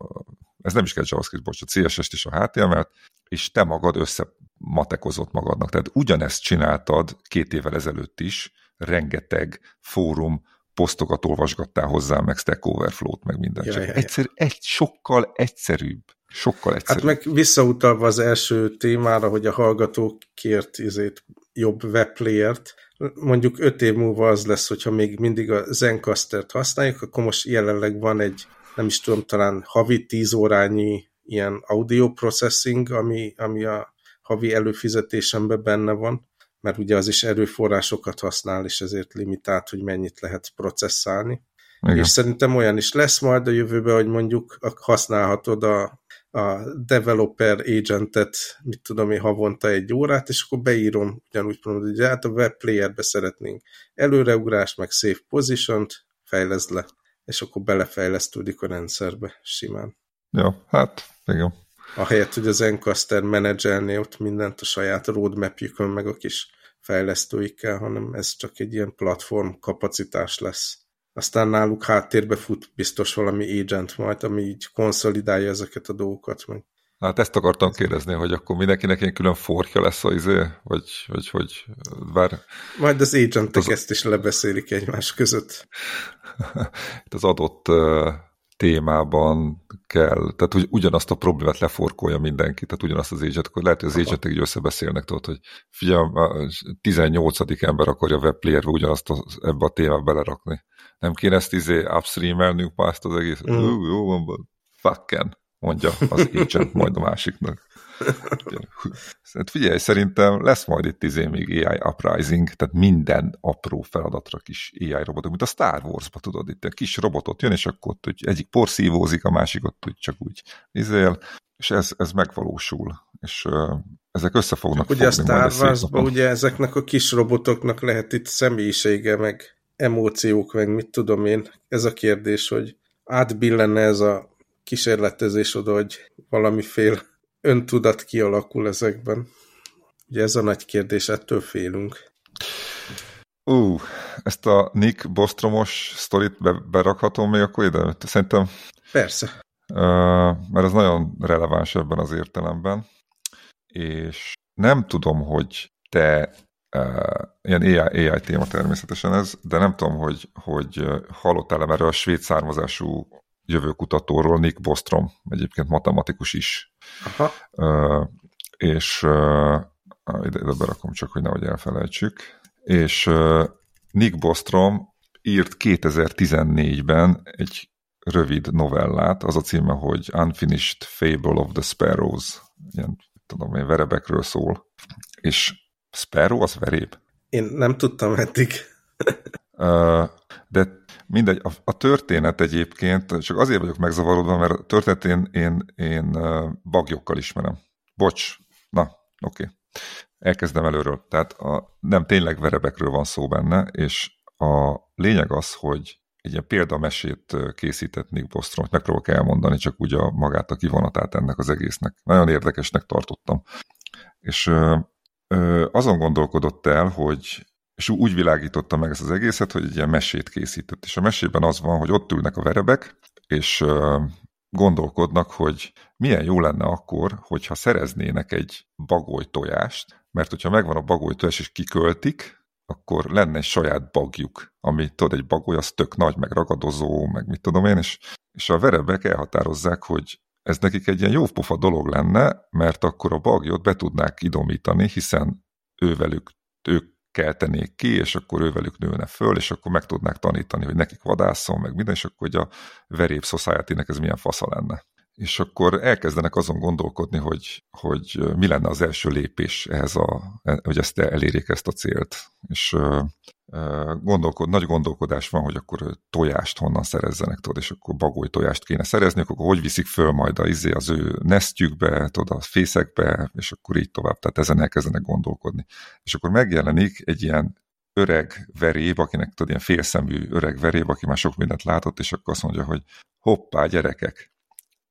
ez nem is kell JavaScript, bocs, a CSS-t és a HTML-t, és te magad összematekozott magadnak. Tehát ugyanezt csináltad két évvel ezelőtt is, rengeteg fórum posztokat olvasgattál hozzá, meg Stack Overflow-t, meg mindent. Ja, ja, ja. Egyszer, egy, sokkal egyszerűbb. Sokkal hát egyszerűbb. Hát meg visszautalva az első témára, hogy a hallgatók kért izét, jobb webplayert, mondjuk öt év múlva az lesz, hogyha még mindig a Zencaster-t használjuk, akkor most jelenleg van egy, nem is tudom, talán havi tíz órányi ilyen audio processing, ami, ami a havi előfizetésemben benne van, mert ugye az is erőforrásokat használ, és ezért limitált, hogy mennyit lehet processzálni. Igen. És szerintem olyan is lesz majd a jövőben, hogy mondjuk használhatod a, a developer agentet, mit tudom én, havonta egy órát, és akkor beírom ugyanúgy, hogy hát a web playerbe szeretnénk előreugrás, meg save position-t, fejleszd le. és akkor belefejlesztődik a rendszerbe simán. Ja, hát igen. Ahelyett, hogy az Encaster menedzselné ott mindent a saját roadmapjükön, meg a kis fejlesztőikkel, hanem ez csak egy ilyen platform kapacitás lesz. Aztán náluk háttérbe fut biztos valami agent majd, ami így konszolidálja ezeket a dolgokat. Meg. Hát ezt akartam kérdezni, hogy akkor mindenkinek ilyen külön forkja lesz a izé, vagy hogy, hogy bár... Majd az agentek az... ezt is lebeszélik egymás között. Itt az adott témában kell, tehát hogy ugyanazt a problémát leforkolja mindenki, tehát ugyanazt az agent, akkor lehet, hogy az agentek így összebeszélnek, tudod, hogy figyelj, a 18. ember akarja webplayerbe ugyanazt az, ebbe a témába belerakni. Nem kéne ezt izé upstreamelnünk már ezt az egész? Mm. Jó, jó van, fucken, mondja az agent majd a másiknak. Hát figyelj, szerintem lesz majd itt izé még AI Uprising, tehát minden apró feladatra kis AI robotok, mint a Star Wars-ba tudod, itt egy kis robotot jön, és akkor ott, hogy egyik porszívózik, a másik ott hogy csak úgy izél, és ez, ez megvalósul, és uh, ezek össze fognak Ugye a Star wars ugye ezeknek a kis robotoknak lehet itt személyisége, meg emóciók, meg mit tudom én. Ez a kérdés, hogy átbillenne ez a kísérletezés oda, hogy valamiféle öntudat kialakul ezekben. Ugye ez a nagy kérdés, ettől félünk. Ú, uh, ezt a Nick Bostromos sztorit be, berakhatom még akkor ide? Szerintem... Persze. Uh, mert ez nagyon releváns ebben az értelemben, és nem tudom, hogy te uh, ilyen AI, AI téma természetesen ez, de nem tudom, hogy, hogy hallottál-e erről a svéd származású jövőkutatóról, Nick Bostrom, egyébként matematikus is. Aha. Uh, és uh, ide, ide berakom csak, hogy nehogy elfelejtsük. És uh, Nick Bostrom írt 2014-ben egy rövid novellát, az a címe, hogy Unfinished Fable of the Sparrows. Ilyen, tudom én, verebekről szól. És Sparrow az veréb? Én nem tudtam eddig. de mindegy, a, a történet egyébként, csak azért vagyok megzavarodva, mert a történet én, én, én bagyokkal ismerem. Bocs, na, oké. Okay. Elkezdem előről. Tehát a, nem tényleg verebekről van szó benne, és a lényeg az, hogy egy ilyen példamesét készített Nick Bostrom, megpróbálok elmondani csak úgy a magát a kivonatát ennek az egésznek. Nagyon érdekesnek tartottam. És ö, ö, azon gondolkodott el, hogy és úgy világította meg ezt az egészet, hogy egy ilyen mesét készített. És a mesében az van, hogy ott ülnek a verebek, és gondolkodnak, hogy milyen jó lenne akkor, hogyha szereznének egy bagoly tojást, mert hogyha megvan a bagoly tojás és kiköltik, akkor lenne egy saját bagjuk, ami tudod, egy bagoly az tök nagy, meg ragadozó, meg mit tudom én, és, és a verebek elhatározzák, hogy ez nekik egy ilyen jópofa dolog lenne, mert akkor a bagyot be tudnák idomítani, hiszen ővelük, ők keltenék ki, és akkor ő velük nőne föl, és akkor meg tudnák tanítani, hogy nekik vadászom, meg minden, és akkor hogy a veréb society ez milyen fasza lenne. És akkor elkezdenek azon gondolkodni, hogy, hogy mi lenne az első lépés ehhez, a, hogy ezt elérjék ezt a célt. És gondolkod, nagy gondolkodás van, hogy akkor tojást honnan szerezzenek, tudod, és akkor bagoly tojást kéne szerezni, akkor hogy viszik föl majd a, izé, az ő nesztjükbe, tudod, a fészekbe, és akkor így tovább, tehát ezen elkezdenek gondolkodni. És akkor megjelenik egy ilyen öreg veréb, akinek tudod, ilyen félszemű öreg veréb, aki már sok mindent látott, és akkor azt mondja, hogy hoppá, gyerekek,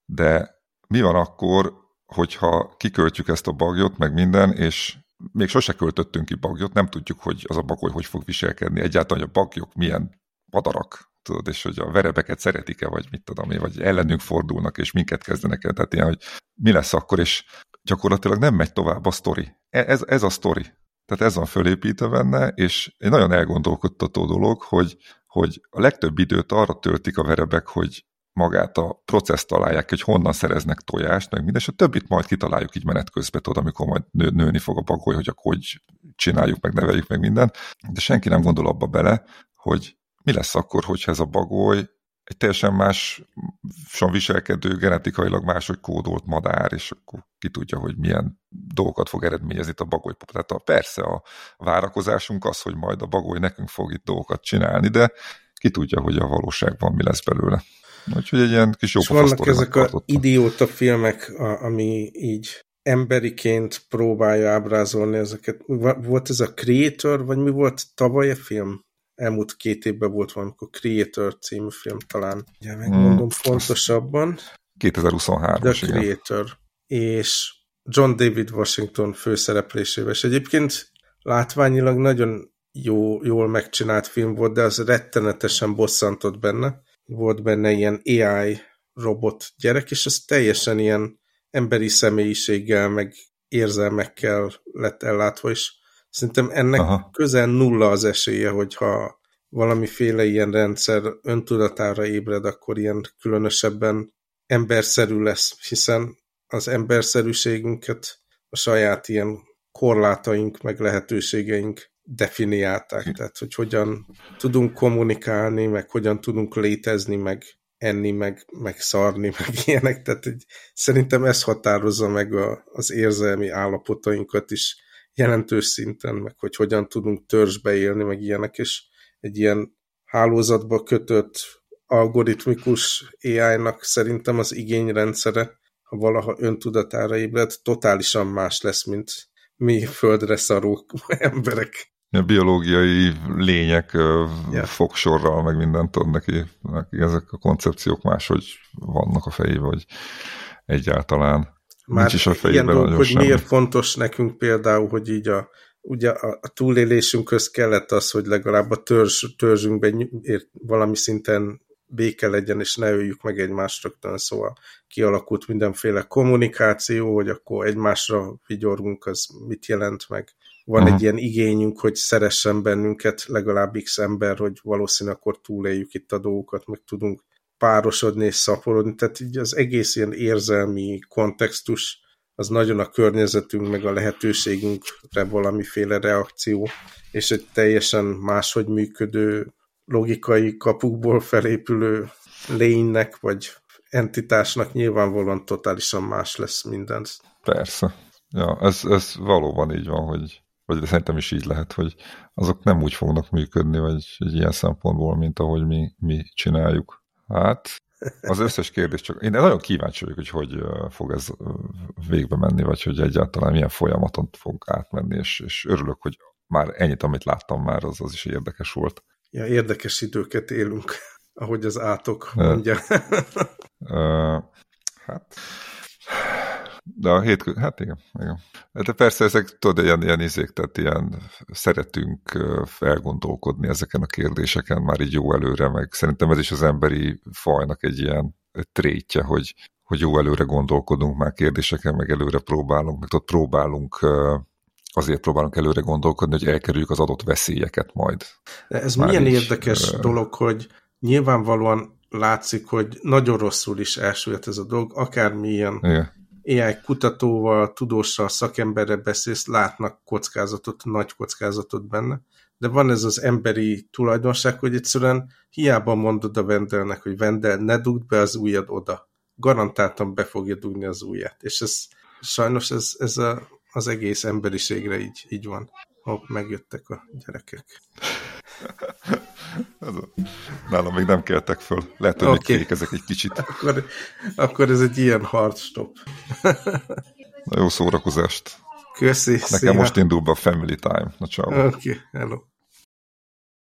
de mi van akkor, hogyha kiköltjük ezt a bagyot, meg minden, és még sose költöttünk ki bagyot, nem tudjuk, hogy az a bagoly hogy fog viselkedni, egyáltalán, hogy a bagyok milyen padarak, tudod, és hogy a verebeket szeretik-e, vagy mit tudom én, vagy ellenünk fordulnak, és minket kezdenek el, tehát ilyen, hogy mi lesz akkor, és gyakorlatilag nem megy tovább a sztori. E, ez, ez a sztori. Tehát ez van fölépítve benne, és egy nagyon elgondolkodtató dolog, hogy, hogy a legtöbb időt arra töltik a verebek, hogy magát a processzt találják, hogy honnan szereznek tojást, meg minden, és a többit majd kitaláljuk így menet közben, tudod, amikor majd nő, nőni fog a bagoly, hogy akkor hogy csináljuk, meg neveljük, meg minden. De senki nem gondol abba bele, hogy mi lesz akkor, hogyha ez a bagoly egy teljesen máson viselkedő, genetikailag máshogy kódolt madár, és akkor ki tudja, hogy milyen dolgokat fog eredményezni itt a bagoly. Tehát a, persze a várakozásunk az, hogy majd a bagoly nekünk fog itt dolgokat csinálni, de ki tudja, hogy a valóságban mi lesz belőle. Úgyhogy egy ilyen kis jó És vannak ezek a idióta filmek, a, ami így emberiként próbálja ábrázolni ezeket. Volt ez a Creator, vagy mi volt tavaly a film? elmúlt két évben volt valamikor Creator című film talán. Ugye megmondom hmm. fontosabban. 2023 The Creator. Igen. És John David Washington főszereplésével. És egyébként látványilag nagyon jó, jól megcsinált film volt, de az rettenetesen bosszantott benne. Volt benne ilyen AI robot gyerek, és az teljesen ilyen emberi személyiséggel, meg érzelmekkel lett ellátva, és szerintem ennek Aha. közel nulla az esélye, hogyha valamiféle ilyen rendszer öntudatára ébred, akkor ilyen különösebben emberszerű lesz, hiszen az emberszerűségünket a saját ilyen korlátaink, meg lehetőségeink definiálták, tehát hogy hogyan tudunk kommunikálni, meg hogyan tudunk létezni, meg enni, meg, meg szarni, meg ilyenek, tehát egy, szerintem ez határozza meg a, az érzelmi állapotainkat is jelentős szinten, meg hogy hogyan tudunk törzsbe élni, meg ilyenek, és egy ilyen hálózatba kötött algoritmikus AI-nak szerintem az igényrendszere, ha valaha öntudatára ébred, totálisan más lesz, mint mi földre szaró emberek a biológiai lények yeah. fogsorral, meg mindent tud neki, neki ezek a koncepciók máshogy vannak a fejében, vagy egyáltalán Már nincs is a fejében ilyen dolgok, hogy semmi. miért fontos nekünk például, hogy így a, ugye a, a túlélésünkhöz kellett az, hogy legalább a törzs, törzsünkben valami szinten béke legyen, és ne öljük meg egymást rögtön, szóval kialakult mindenféle kommunikáció, hogy akkor egymásra vigyorgunk, az mit jelent meg van uh-huh. egy ilyen igényünk, hogy szeressen bennünket legalább x ember, hogy valószínűleg akkor túléljük itt a dolgokat, meg tudunk párosodni és szaporodni. Tehát így az egész ilyen érzelmi kontextus az nagyon a környezetünk, meg a lehetőségünkre valamiféle reakció, és egy teljesen máshogy működő logikai kapukból felépülő lénynek, vagy entitásnak nyilvánvalóan totálisan más lesz minden. Persze. Ja, ez, ez valóban így van, hogy vagy szerintem is így lehet, hogy azok nem úgy fognak működni, vagy egy ilyen szempontból, mint ahogy mi, mi csináljuk. Hát, az összes kérdés csak... Én nagyon kíváncsi vagyok, hogy hogy fog ez végbe menni, vagy hogy egyáltalán milyen folyamaton fog átmenni, és, és örülök, hogy már ennyit, amit láttam már, az, az is érdekes volt. Ja, érdekes időket élünk, ahogy az átok mondja. hát de a hét, hát igen, igen. De persze ezek, tudod, ilyen, ilyen izék, tehát ilyen szeretünk felgondolkodni ezeken a kérdéseken már így jó előre, meg szerintem ez is az emberi fajnak egy ilyen trétje, hogy, hogy jó előre gondolkodunk már kérdéseken, meg előre próbálunk, meg ott próbálunk azért próbálunk előre gondolkodni, hogy elkerüljük az adott veszélyeket majd. De ez már milyen így, érdekes uh, dolog, hogy nyilvánvalóan látszik, hogy nagyon rosszul is elsüllyedt ez a dolog, akármilyen igen. AI kutatóval, tudóssal, szakemberre beszélsz, látnak kockázatot, nagy kockázatot benne, de van ez az emberi tulajdonság, hogy egyszerűen hiába mondod a vendelnek, hogy vendel, ne dugd be az ujjad oda. Garantáltan be fogja dugni az ujját. És ez sajnos ez, ez a, az egész emberiségre így, így van. Hopp, megjöttek a gyerekek. Nálam még nem keltek föl. Lehet, hogy okay. még ezek egy kicsit. Akkor, akkor ez egy ilyen hard stop. Na jó szórakozást. Köszi. Nekem szépen. most indul be a family time. Na ciao. Oké, okay, hello.